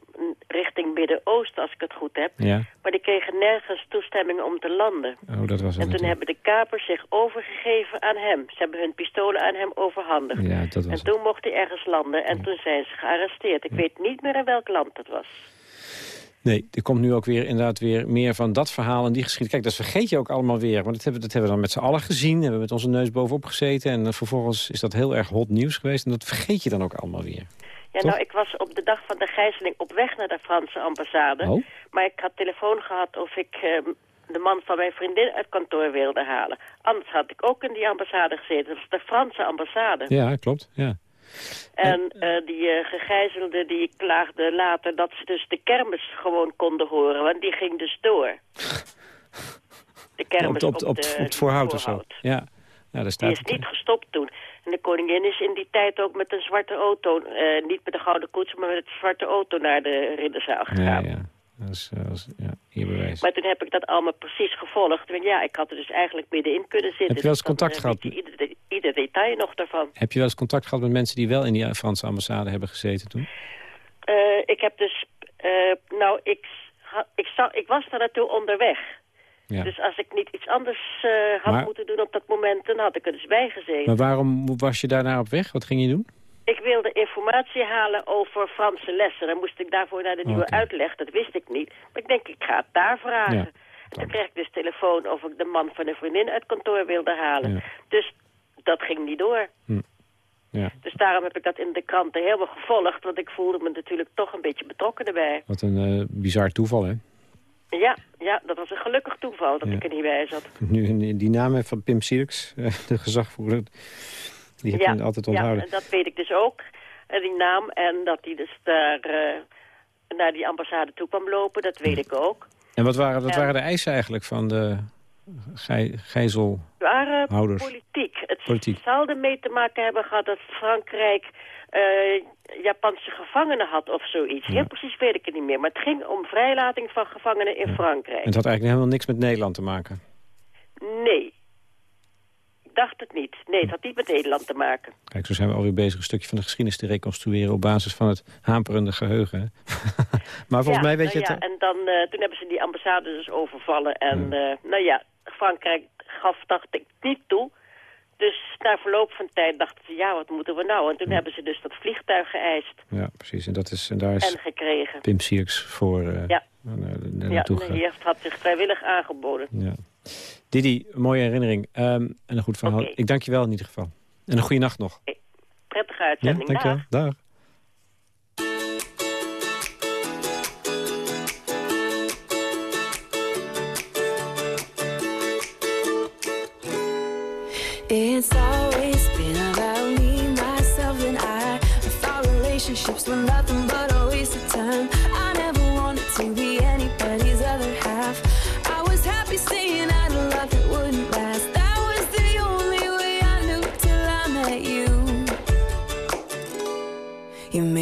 richting Midden-Oosten, als ik het goed heb. Ja. Maar die kregen nergens toestemming om te landen. Oh, dat was en toen hebben de kapers zich overgegeven aan hem. Ze hebben hun pistolen aan hem overhandigd. Ja, dat was en toen mocht hij ergens landen en toen zijn ze gearresteerd. Ik weet niet meer in welk land dat was. Nee, er komt nu ook weer inderdaad weer meer van dat verhaal en die geschiedenis. Kijk, dat vergeet je ook allemaal weer. Want dat hebben, dat hebben we dan met z'n allen gezien. Hebben we met onze neus bovenop gezeten. En vervolgens is dat heel erg hot nieuws geweest. En dat vergeet je dan ook allemaal weer. Ja, nou, ik was op de dag van de gijzeling op weg naar de Franse ambassade. Oh. Maar ik had telefoon gehad of ik uh, de man van mijn vriendin uit kantoor wilde halen. Anders had ik ook in die ambassade gezeten. Dat is de Franse ambassade. Ja, klopt. Ja. En uh, die uh, gegijzelden die klaagden later dat ze dus de kermis gewoon konden horen. Want die ging dus door. De kermis op, op, op, op, de, op het voorhout of zo. Ja. Ja, daar staat die is niet gestopt toen. En de koningin is in die tijd ook met een zwarte auto, uh, niet met de gouden koets, maar met een zwarte auto naar de ridderzaal gegaan. Ja, ja. Ja, bewijs. Maar toen heb ik dat allemaal precies gevolgd. Want ja, ik had er dus eigenlijk middenin kunnen zitten. Heb je wel eens contact gehad? Ieder, ieder, detail nog daarvan. Heb je wel eens contact gehad met mensen die wel in die Franse ambassade hebben gezeten toen? Uh, ik heb dus, uh, nou, ik, ik, zag, ik was daar naartoe onderweg. Ja. Dus als ik niet iets anders uh, had maar, moeten doen op dat moment, dan had ik er dus bij gezeten. Maar waarom was je daarna op weg? Wat ging je doen? Ik wilde informatie halen over Franse lessen. Dan moest ik daarvoor naar de nieuwe okay. uitleg. Dat wist ik niet. Maar ik denk, ik ga het daar vragen. Ja, toen kreeg ik dus telefoon of ik de man van een vriendin uit kantoor wilde halen. Ja. Dus dat ging niet door. Hm. Ja. Dus daarom heb ik dat in de kranten helemaal gevolgd. Want ik voelde me natuurlijk toch een beetje betrokken erbij. Wat een uh, bizar toeval, hè? Ja, ja, dat was een gelukkig toeval dat ja. ik er niet bij zat. Nu, die naam van Pim Sierks, de gezagvoerder, die heb ja, je altijd onthouden. Ja, dat weet ik dus ook, die naam. En dat hij dus daar uh, naar die ambassade toe kwam lopen, dat weet ik ook. En wat waren, wat en, waren de eisen eigenlijk van de gij, gijzelhouders? waren politiek. Het politiek. zal ermee te maken hebben gehad dat Frankrijk uh, Japanse gevangenen had of zoiets. Ja. Heel precies weet ik het niet meer. Maar het ging om vrijlating van gevangenen in ja. Frankrijk. En het had eigenlijk helemaal niks met Nederland te maken? Nee. Dacht het niet. Nee, het had niet met Nederland te maken. Kijk, zo zijn we alweer bezig een stukje van de geschiedenis te reconstrueren... op basis van het haperende geheugen. maar volgens ja, mij weet nou je ja, het... En dan, uh, toen hebben ze die ambassade dus overvallen. En ja. Uh, nou ja, Frankrijk gaf, dacht ik, niet toe... Dus na verloop van tijd dachten ze, ja, wat moeten we nou? En toen ja. hebben ze dus dat vliegtuig geëist. Ja, precies. En, dat is, en daar is en gekregen. Pim Sierks voor uh, ja. ja, heeft, had zich vrijwillig aangeboden. Ja. Didi, een mooie herinnering. Um, en een goed verhaal. Okay. Ik dank je wel in ieder geval. En een goede nacht nog. Prettige uitzending. Ja, dank je wel. Dag. It's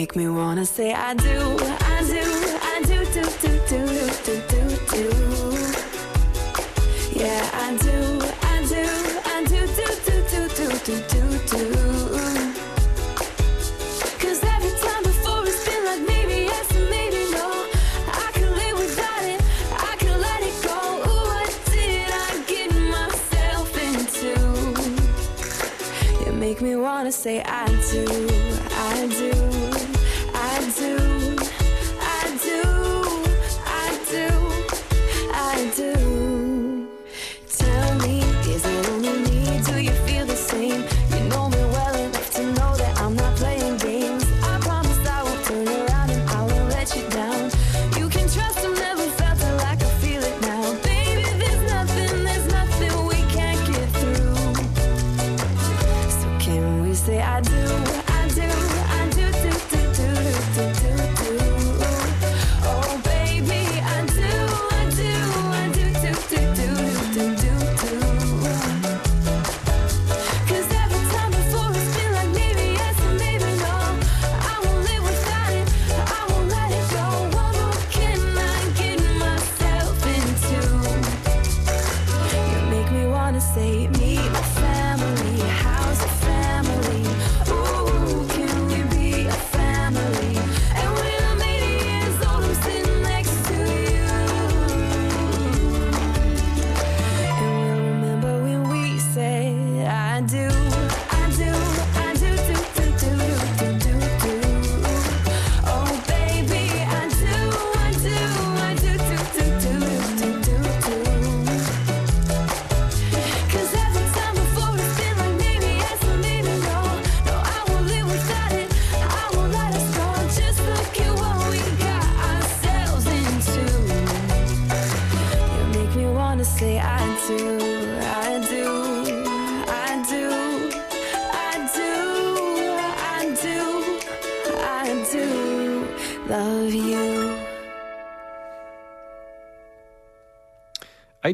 make me wanna say I do, I do, I do, do, do, do, do, do, do. Yeah, I do, I do, I do, do, do, do, do, do, do. Cause every time before it's been like maybe yes and maybe no. I can live without it, I can let it go. Ooh, what did I get myself into? You make me wanna say I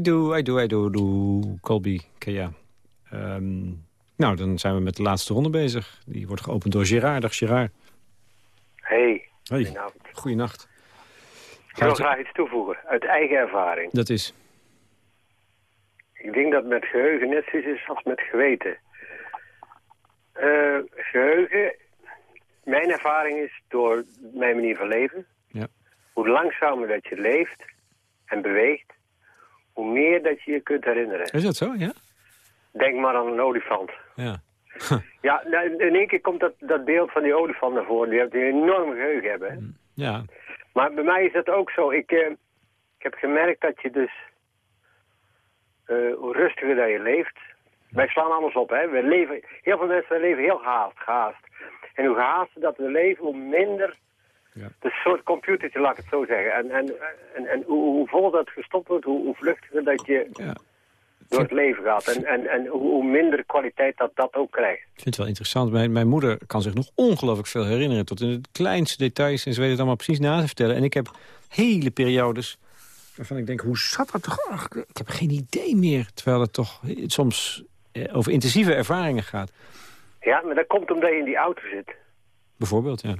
do, I do, I do, do. Colby, Kea. Ehm, nou, dan zijn we met de laatste ronde bezig. Die wordt geopend door Gerard. Dag Gerard. Hey, Hey. goedenavond. Goeienacht. Ik wil graag iets toevoegen, uit eigen ervaring. Dat is. Ik denk dat met geheugen net zoiets is als met geweten. Eh, geheugen, mijn ervaring is door mijn manier van leven. Ja. Hoe langzamer dat je leeft en beweegt, hoe meer dat je je kunt herinneren. Is dat zo, ja? Denk maar aan een olifant. Ja. Ja, nou, in één keer komt dat, dat beeld van die olifant naar voren. Die, die een enorm geheugen hebben. hè. Ja. Maar bij mij is dat ook zo. Ik, eh, ik heb gemerkt dat je dus... eh, hoe rustiger dat je leeft... Wij slaan alles op, hè. We leven, heel veel mensen leven heel gehaast, gehaast. En hoe gehaaster dat we leven, hoe minder... Ja. De soort computertje, laat ik het zo zeggen. En, en, en, en hoe, hoe vol dat gestopt wordt, hoe, hoe vluchtiger dat je door het leven gaat. En, en, en hoe, minder kwaliteit dat dat ook krijgt. Ik vind het wel interessant. Mijn, mijn moeder kan zich nog ongelooflijk veel herinneren. Tot in het kleinste details. En ze weet het allemaal precies na te vertellen. En ik heb hele periodes waarvan ik denk, hoe zat dat toch? Ach, ik heb geen idee meer. Terwijl het toch soms eh, over intensieve ervaringen gaat. Ja, maar dat komt omdat je in die auto zit. Bijvoorbeeld, ja.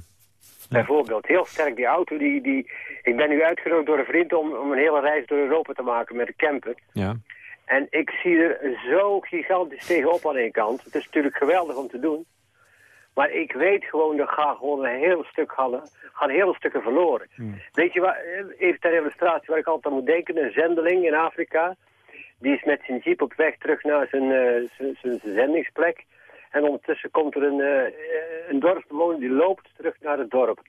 Bijvoorbeeld, heel sterk die auto. Die, die, ik ben nu uitgenodigd door een vriend om, om een hele reis door Europa te maken met een camper. Ja. En ik zie er zo gigantisch tegenop aan één kant. Het is natuurlijk geweldig om te doen. Maar ik weet gewoon, er gaan gewoon een heel stuk gaan, gaan heel stukken verloren. Weet je wat, even ter illustratie waar ik altijd aan moet denken. Een zendeling in Afrika. Die is met zijn jeep op weg terug naar zijn, eh, zijn, zijn zendingsplek. En ondertussen komt er een, eh, een dorpsbewoner die loopt terug naar het dorp.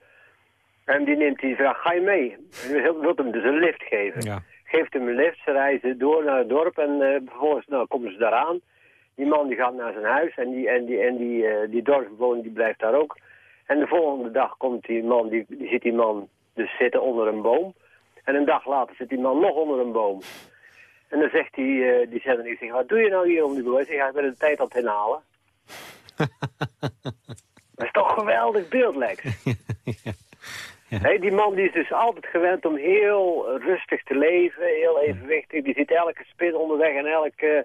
En die neemt die vraag, ga je mee? En die wil hem dus een lift geven. Ja. Geeft hem een lift, ze reizen door naar het dorp en eh, vervolgens nou, komen ze daaraan. Die man die gaat naar zijn huis en die, en die, en die, eh, die dorpsbewoner die blijft daar ook. En de volgende dag komt die man, die, die ziet die man dus zitten onder een boom. En een dag later zit die man nog onder een boom. En dan zegt die, die zender, die zegt, wat doe je nou hier om die boom? Hij zegt, ja, ik ben de tijd aan het inhalen. Dat is toch een geweldig beeld, Lex. Hé, die man die is dus altijd gewend om heel rustig te leven, heel evenwichtig. Die ziet elke spin onderweg en elk eh,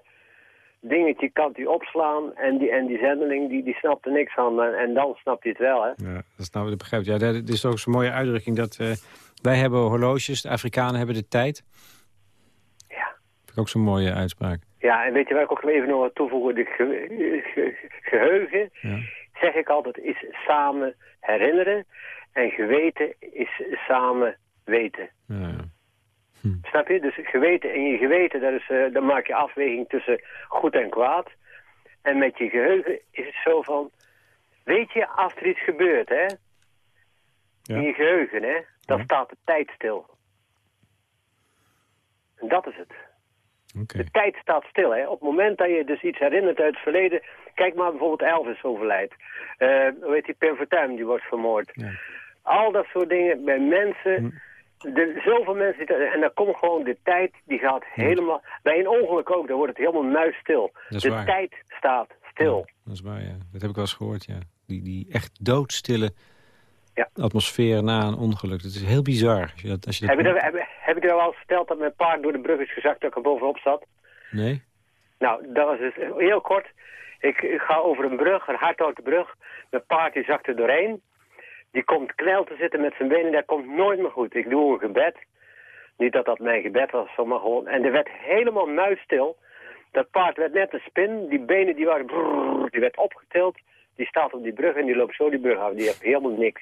dingetje kan hij opslaan. En die, en die zendeling die, die snapt er niks van. En, en dan snapt hij het wel, hè. Ja, dat nou, dat begrijp ik. Ja, dat is ook zo'n mooie uitdrukking dat eh, wij hebben horloges, de Afrikanen hebben de tijd. Ja. Ik ook zo'n mooie uitspraak. Ja, en weet je waar ik ook even nog wat toevoegen? De ge- ge- geheugen, zeg ik altijd, is samen herinneren. En geweten is samen weten. Snap je? Dus geweten en je geweten, dat is, eh, dan maak je afweging tussen goed en kwaad. En met je geheugen is het zo van, weet je, als er iets gebeurt, hè? In je geheugen, hè? Dan staat de tijd stil. En dat is het. De tijd staat stil. Hè? Op het moment dat je dus iets herinnert uit het verleden... Kijk maar bijvoorbeeld Elvis overlijdt. Eh hoe heet die, Pim Fortuyn, die wordt vermoord. Al dat soort dingen bij mensen... Er, zoveel mensen... En dan komt gewoon de tijd, die gaat helemaal... Bij een ongeluk ook, dan wordt het helemaal muisstil. De waar. tijd staat stil. Dat is waar, ja. Dat heb ik wel eens gehoord, ja. Die, die echt doodstille atmosfeer na een ongeluk. Dat is heel bizar. Als je dat, als je dat Heb je, dat, heb, heb je er wel eens verteld dat mijn paard door de brug is gezakt dat ik er bovenop zat? Nee? Nou, dat was dus heel kort. Ik, ik ga over een brug, een hardhouten brug. Mijn paard die zakt er doorheen. Die komt knel te zitten met zijn benen. Dat komt nooit meer goed. Ik doe een gebed. Niet dat dat mijn gebed was, maar gewoon. En er werd helemaal muisstil. Dat paard werd net een spin. Die benen die waren... die werd opgetild. Die staat op die brug en die loopt zo die brug af. Die heeft helemaal niks.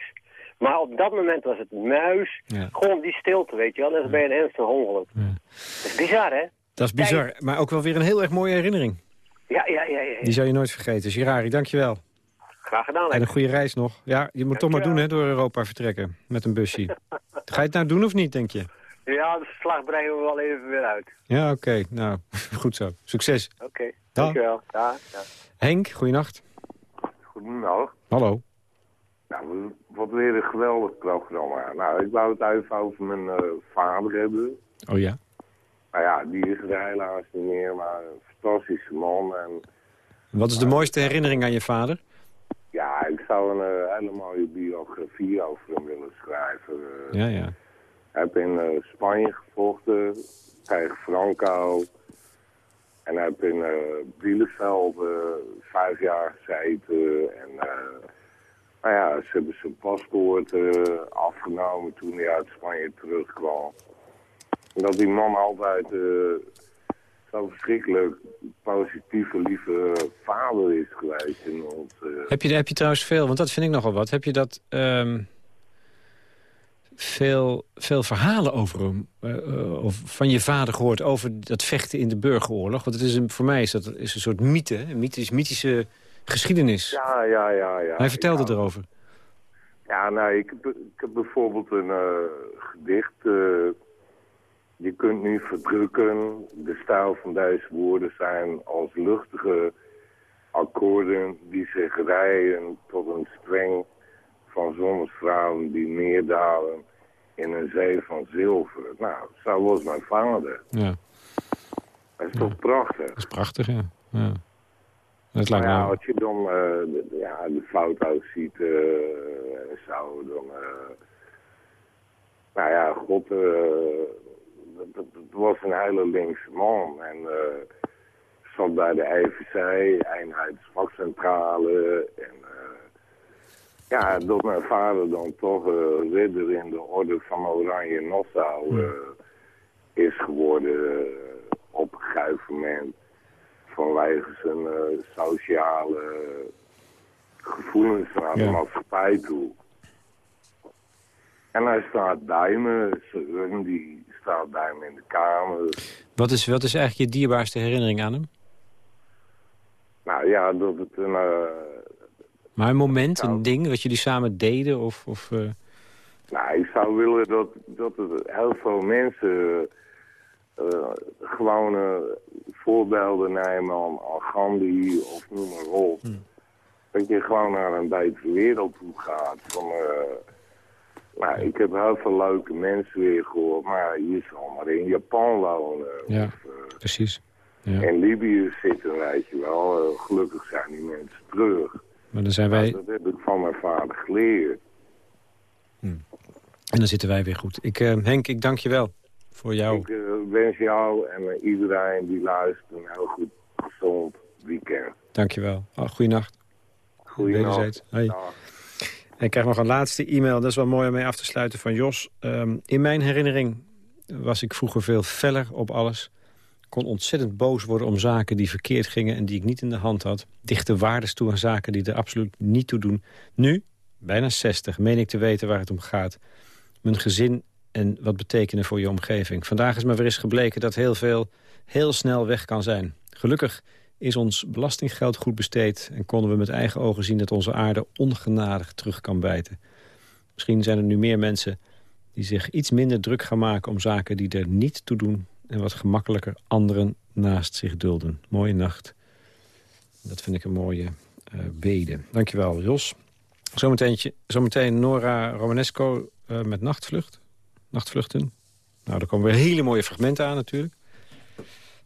Maar op dat moment was het muis. Gewoon die stilte, weet je wel. Dat is bij een ernstig ongeluk. Dat is bizar, hè? Dat is bizar, maar ook wel weer een heel erg mooie herinnering. Ja, ja, ja. ja. Die zou je nooit vergeten. Girari, dankjewel. Graag gedaan, En hè? een goede reis nog. Ja, je moet toch maar doen, hè, door Europa vertrekken. Met een busje. Ga je het nou doen of niet, denk je? Ja, de slag brengen we wel even weer uit. Ja, oké. Nou, goed zo. Succes. Oké, Ja. dankjewel. Ja, ja. Henk, goeienacht. Goedemiddag. Hallo. Nou, wat weer een geweldig programma. Nou, ik wou het even over mijn eh, vader hebben. Oh ja? Nou ja, die is er helaas niet meer, maar een fantastische man. En Wat is de mooiste herinnering aan je vader? ja, ik zou een eh, hele mooie biografie over hem willen schrijven. Ja, ja. Hij heeft in eh, Spanje gevochten tegen Franco. En hij heeft in eh Bielefeld eh, vijf jaar gezeten. En eh, nou ja, ze hebben zijn paspoort afgenomen toen hij uit Spanje terugkwam. En dat die man altijd eh, zo verschrikkelijk positieve, lieve vader is geweest in ons. Heb je, heb je trouwens veel, want dat vind ik nogal wat. Heb je dat ehm, veel, veel verhalen over hem, eh, of van je vader gehoord over dat vechten in de burgeroorlog? Want het is een, voor mij is dat is een soort mythe, een mythisch, mythische geschiedenis. Ja, ja, ja. ja. Hij vertelde erover. Ja, nou, ik heb, ik heb bijvoorbeeld een eh, gedicht. eh, je kunt nu verdrukken. De stijl van deze woorden zijn als luchtige akkoorden die zich rijden tot een streng van zonnesvrouwen die neerdalen in een zee van zilver. Nou, zo was mijn vader. Ja, Dat is toch prachtig? dat is prachtig, ja. ja. Dat lijkt ja, als je dan eh, de, ja, de foto's ziet en zo, dan... eh, nou ja, god, eh, dat, was een hele linkse man. En zat bij de EVC, Eenheidsvakcentrale. En eh, ja, dat mijn vader dan toch eh, ridder in de orde van Oranje Nassau eh, is geworden eh, op een gegeven moment vanwege zijn sociale gevoelens naar de Ja. maatschappij toe. En hij staat bij me, zijn die staat bij me in de kamer. Wat is, wat is eigenlijk je dierbaarste herinnering aan hem? Nou ja, dat het een... Maar een moment, een ding wat jullie samen deden? Of, of, eh, nou, ik zou willen dat, dat het heel veel mensen gewoon eh, voorbeelden nemen aan, aan Gandhi of noem maar op. Dat je gewoon naar een betere wereld toe gaat. Van, eh, nou, ik heb heel veel leuke mensen weer gehoord, maar je zal maar in Japan wonen. ja, precies. Ja. In Libië zitten, weet je wel. Gelukkig zijn die mensen terug. Maar dan zijn wij... dat heb ik van mijn vader geleerd. En dan zitten wij weer goed. Ik, eh, Henk, ik dank je wel voor jou. Ik eh, wens jou en iedereen die luistert een heel goed, gezond weekend. Dank je wel. Oh, goeienacht. Goeienacht. Ik krijg nog een laatste e-mail. Dat is wel mooi om mee af te sluiten van Jos. Ehm, in mijn herinnering was ik vroeger veel feller op alles. Kon ontzettend boos worden om zaken die verkeerd gingen... en die ik niet in de hand had. Dichte waardes toe aan zaken die er absoluut niet toe doen. Nu, bijna 60, meen ik te weten waar het om gaat. Mijn gezin en wat betekenen voor je omgeving. Vandaag is maar weer eens gebleken dat heel veel heel snel weg kan zijn. Gelukkig is ons belastinggeld goed besteed... en konden we met eigen ogen zien dat onze aarde ongenadig terug kan bijten. Misschien zijn er nu meer mensen die zich iets minder druk gaan maken... om zaken die er niet toe doen... en wat gemakkelijker anderen naast zich dulden. Mooie nacht. Dat vind ik een mooie eh bede. Dankjewel, Jos. Zometeen, zometeen Nora Romanesco eh, met Nachtvlucht. Nachtvluchten. Nou, daar komen weer hele mooie fragmenten aan natuurlijk.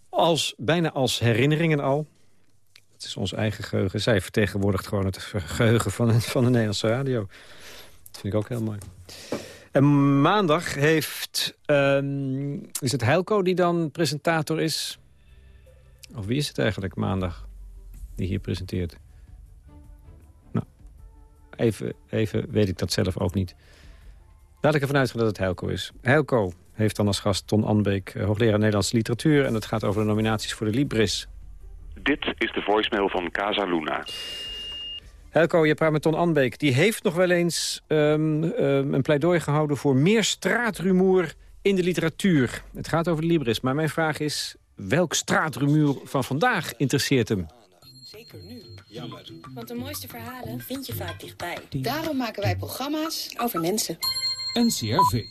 Als, bijna als herinneringen al. Het is ons eigen geheugen. Zij vertegenwoordigt gewoon het geheugen van, van de Nederlandse radio. Dat vind ik ook heel mooi. En maandag heeft... ehm, is het Heilko die dan presentator is? Of wie is het eigenlijk maandag die hier presenteert? Nou, even, even weet ik dat zelf ook niet. Laat ik ervan uitgaan dat het Heilko is. Heilko heeft dan als gast Ton Anbeek, eh, hoogleraar Nederlandse literatuur... en het gaat over de nominaties voor de Libris. Dit is de voicemail van Casa Luna. Helco, je praat met Ton Anbeek. Die heeft nog wel eens ehm, ehm, een pleidooi gehouden... voor meer straatrumoer in de literatuur. Het gaat over de Libris, maar mijn vraag is... welk straatrumoer van vandaag interesseert hem? Zeker nu. Jammer. Want de mooiste verhalen vind je vaak dichtbij. Daarom maken wij programma's over mensen. NCRV.